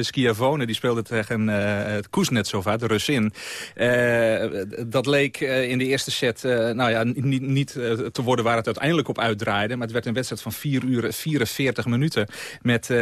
S29: Schiavone, die speelde tegen uh, Kuznetsova, de Russin. dat leek in de eerste set nou ja, niet, niet te worden waar het uiteindelijk op uitdraaide. Maar het werd een wedstrijd van 4 uur 44 minuten. Met 16-14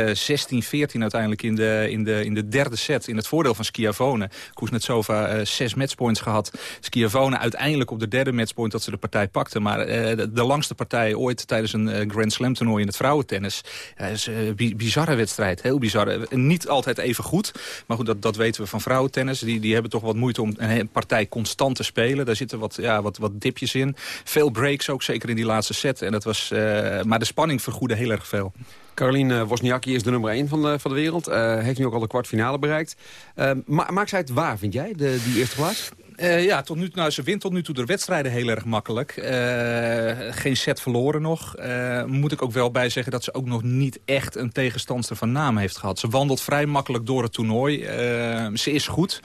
S29: uiteindelijk in de, in, de, in de derde set. In het voordeel van Schiavone. Kuznetsova zes matchpoints gehad. Schiavone uiteindelijk op de derde matchpoint dat ze de partij pakten. Maar de, de, langste partij ooit tijdens een Grand Slam toernooi in het vrouwentennis. Is een bizarre wedstrijd, heel bizarre. Niet altijd even goed, maar goed, dat, dat weten we van vrouwentennis. Die, die hebben toch wat moeite om een partij constant te spelen. Daar zitten wat, ja, wat, wat dipjes in. Veel breaks ook, zeker in die laatste set. En dat was, maar de spanning vergoedde heel erg veel.
S14: Caroline Wozniacki is de nummer 1 van de, van de wereld. Heeft nu ook al de kwartfinale bereikt. Uh, ma maakt zij het waar, vind jij, de, die eerste plaats?
S29: Uh, ja, tot nu, nou, ze wint tot nu toe de wedstrijden heel erg makkelijk. Uh, geen set verloren nog. Uh, moet ik ook wel bij zeggen dat ze ook nog niet echt een tegenstandster van naam heeft gehad. Ze wandelt vrij makkelijk door het toernooi. ze is goed.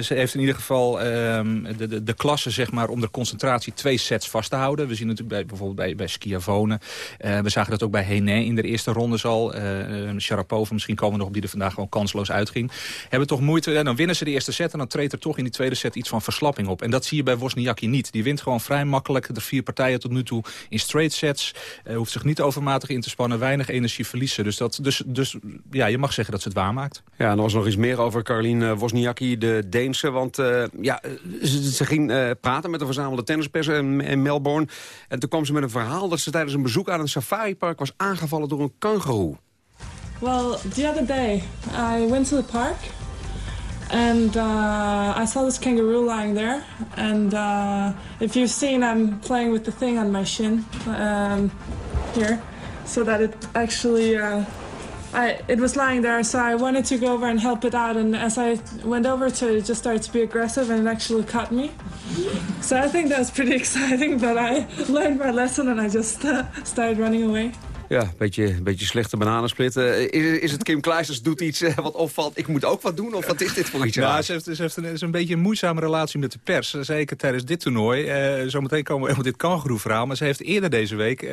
S29: ze heeft in ieder geval ehm, de, de, de klasse zeg maar, om de concentratie twee sets vast te houden. We zien natuurlijk bij, bijvoorbeeld bij, bij Schiavone. we zagen dat ook bij Hené in de eerste ronde al. Sharapova, misschien komen we nog op die er vandaag gewoon kansloos uitging. Hebben toch moeite. dan winnen ze de eerste set en dan treedt er toch in die tweede set iets van verslapping op. En dat zie je bij Wozniacki niet. Die wint gewoon vrij makkelijk de vier partijen tot nu toe in straight sets. Uh, hoeft zich niet overmatig in te spannen, weinig energie verliezen. Dus, dat, dus, dus ja, je mag zeggen dat ze het waarmaakt.
S14: Ja, en er was nog iets meer over Caroline Wozniacki, de Deense. Want uh, ja, ze, ze ging uh, praten met de verzamelde tennispers in, in, Melbourne. En toen kwam ze met een verhaal dat ze tijdens een bezoek aan een safaripark was aangevallen door een kangoeroe.
S30: Well, the other day I went to the park and uh, I saw this kangaroo lying there. And uh, if you've seen, I'm playing with the thing on my shin um, here, so that it actually. Uh, I, it was lying there, so I wanted to go over and help it out. And as I went over to it, it just started to be aggressive and it actually cut me. So I think that was pretty exciting, but I learned my lesson and I just uh, started running away.
S14: Ja, een beetje, beetje slechte bananensplit. Uh, is, is, het Kim Kleisters doet iets uh, wat opvalt? Ik moet ook wat doen? Of wat is dit voor iets
S29: nou, Ze heeft, ze heeft een, een beetje een moeizame relatie met de pers. Zeker tijdens dit toernooi. Uh, zometeen komen we op dit kangeroe-verhaal. Maar ze heeft eerder deze week...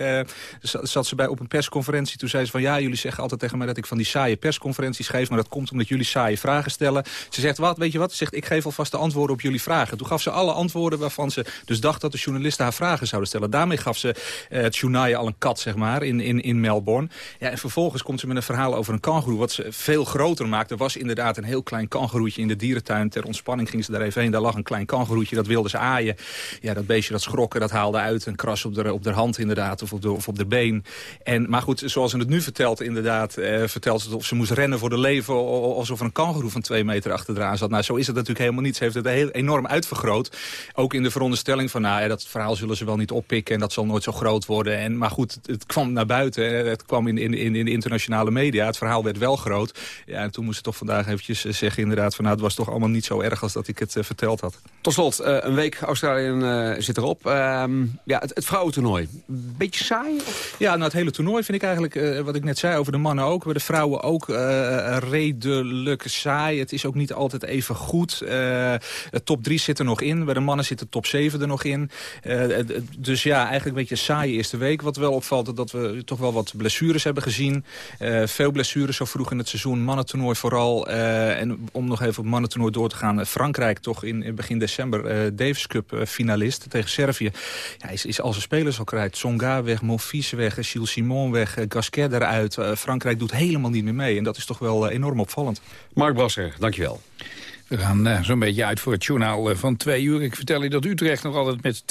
S29: zat ze bij op een persconferentie. Toen zei ze van... Ja, jullie zeggen altijd tegen mij dat ik van die saaie persconferenties geef. Maar dat komt omdat jullie saaie vragen stellen. Ze zegt, wat, weet je wat? Ze zegt, ik geef alvast de antwoorden op jullie vragen. Toen gaf ze alle antwoorden waarvan ze dus dacht dat de journalisten haar vragen zouden stellen. Daarmee gaf ze het journaal al een kat, zeg maar, in, in, in Melbourne. Ja, en vervolgens komt ze met een verhaal over een kangoeroe... wat ze veel groter maakt. Er was inderdaad een heel klein kangoeroetje in de dierentuin. Ter ontspanning ging ze daar even heen. Daar lag een klein kangoeroetje, dat wilde ze aaien. Ja, dat beestje dat schrokken, dat haalde uit. Een kras op de, op de hand inderdaad, of op de, of op de been. En, maar goed, zoals ze het nu vertelt inderdaad... Eh, vertelt ze of ze moest rennen voor de leven... alsof er een kangoeroe van twee meter achteraan zat. Nou, zo is het natuurlijk helemaal niet. Ze heeft het heel enorm uitvergroot. Ook in de veronderstelling van, nou, ja, dat verhaal zullen ze wel niet oppikken... en dat zal nooit zo groot worden. En, maar goed, het, het kwam naar buiten. Het kwam in, in, in, de internationale media. Het verhaal werd wel groot. Ja, en toen moest ze toch vandaag eventjes eh, zeggen inderdaad... van nou, het was toch allemaal niet zo erg als dat ik het uh, verteld had.
S14: Tot slot, uh, een week Australië uh, zit erop. Ehm, ja, het, het vrouwentoernooi. Beetje saai? Of?
S29: Ja, nou, het hele toernooi vind ik eigenlijk, wat ik net zei over de mannen ook... bij de vrouwen ook redelijk saai. Het is ook niet altijd even goed. de top 3 zit er nog in. Bij de mannen zit de top 7 er nog in. dus ja, eigenlijk een beetje saai eerste week. Wat wel opvalt, dat we toch wel wat blessures hebben gezien. Uh, veel blessures zo vroeg in het seizoen. Mannentoernooi vooral. Uh, en om nog even op mannentoernooi door te gaan. Frankrijk toch in, in begin december Davis Cup finalist tegen Servië. Ja, is, is al zijn spelers al kwijt. Tsonga weg, Monfils weg, Gilles Simon weg, Gasquet eruit. Frankrijk doet helemaal niet meer mee. En dat is toch wel enorm opvallend.
S14: Mark Brasser, dankjewel.
S15: We gaan uh, zo'n beetje uit voor het journaal uh, van twee uur. Ik vertel je dat Utrecht nog altijd met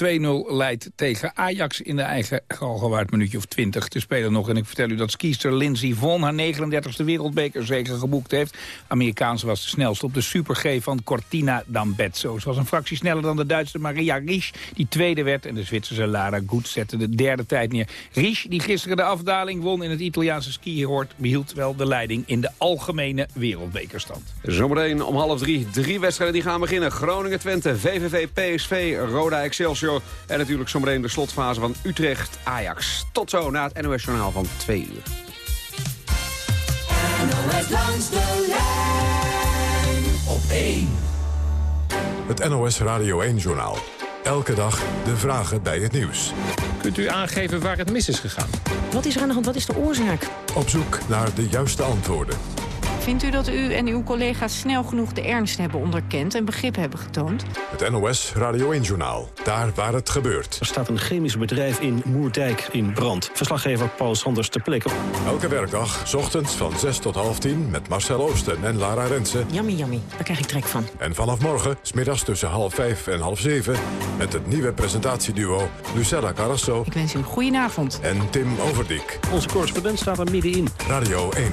S15: 2-0 leidt tegen Ajax... in de eigen Galgenwaard minuutje of 20 te spelen nog. En ik vertel u dat skiester Lindsey Vonn haar 39e wereldbekerzeker geboekt heeft. Amerikaans was de snelste op de Super G van Cortina d'Ambezzo. Ze was een fractie sneller dan de Duitse Maria Riesch, die tweede werd. En de Zwitserse Lara Goed zette de derde tijd neer. Riesch, die gisteren de afdaling won in het Italiaanse skihoort... behield wel de leiding in de algemene wereldbekerstand.
S14: Zometeen om half drie drie wedstrijden die gaan beginnen. Groningen-Twente, VVV, PSV, Roda Excelsior... en natuurlijk zometeen de slotfase van Utrecht-Ajax. Tot zo na het NOS-journaal van 2 uur. NOS langs de lijn
S2: op 1. Het NOS Radio 1-journaal. Elke dag de vragen bij het nieuws.
S31: Kunt u aangeven waar het mis is gegaan?
S32: Wat is er aan de hand? Wat is de oorzaak?
S2: Op zoek naar de juiste antwoorden.
S32: Vindt u dat u en uw collega's snel genoeg de ernst hebben onderkend... en begrip hebben getoond?
S2: Het NOS Radio 1-journaal. Daar waar het gebeurt.
S33: Er staat een chemisch bedrijf in Moerdijk in brand. Verslaggever Paul Sanders ter plekke.
S2: Elke werkdag, 's ochtends van 6 tot half 10... met Marcel Oosten en Lara Rensen.
S34: Yummy, yummy. Daar krijg ik trek van.
S2: En vanaf morgen, smiddags tussen half 5 en half 7... met het nieuwe presentatieduo Lucella Carrasso...
S32: Ik wens u een goedenavond.
S2: En Tim Overdiek.
S33: Onze correspondent staat er middenin.
S2: Radio 1.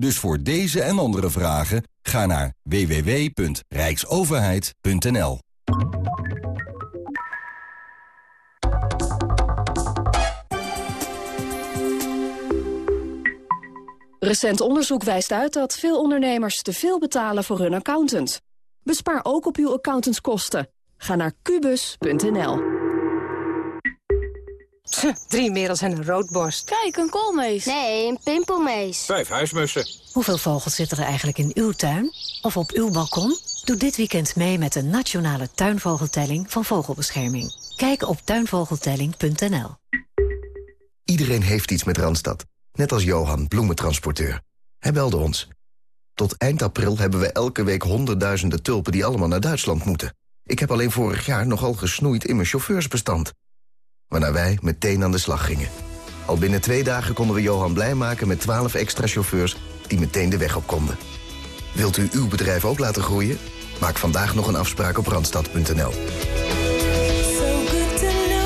S35: Dus voor deze en andere vragen ga naar www.rijksoverheid.nl.
S36: Recent onderzoek wijst uit dat veel ondernemers te veel betalen voor hun accountant. Bespaar ook op uw accountantskosten. Ga naar kubus.nl.
S37: Drie merels en een roodborst.
S38: Kijk, een koolmees.
S37: Nee, een pimpelmees.
S26: Vijf huismussen.
S38: Hoeveel vogels zitten er eigenlijk in uw tuin? Of op uw balkon? Doe dit weekend mee met de nationale tuinvogeltelling van Vogelbescherming. Kijk op tuinvogeltelling.nl.
S39: Iedereen heeft iets met Randstad. Net als Johan, bloementransporteur. Hij belde ons. Tot eind april hebben we elke week honderdduizenden tulpen... die allemaal naar Duitsland moeten. Ik heb alleen vorig jaar nogal gesnoeid in mijn chauffeursbestand. Waarna wij meteen aan de slag gingen. Al binnen twee dagen konden we Johan blij maken met 12 extra chauffeurs... die meteen de weg op konden. Wilt u uw bedrijf ook laten groeien? Maak vandaag nog een afspraak op Randstad.nl.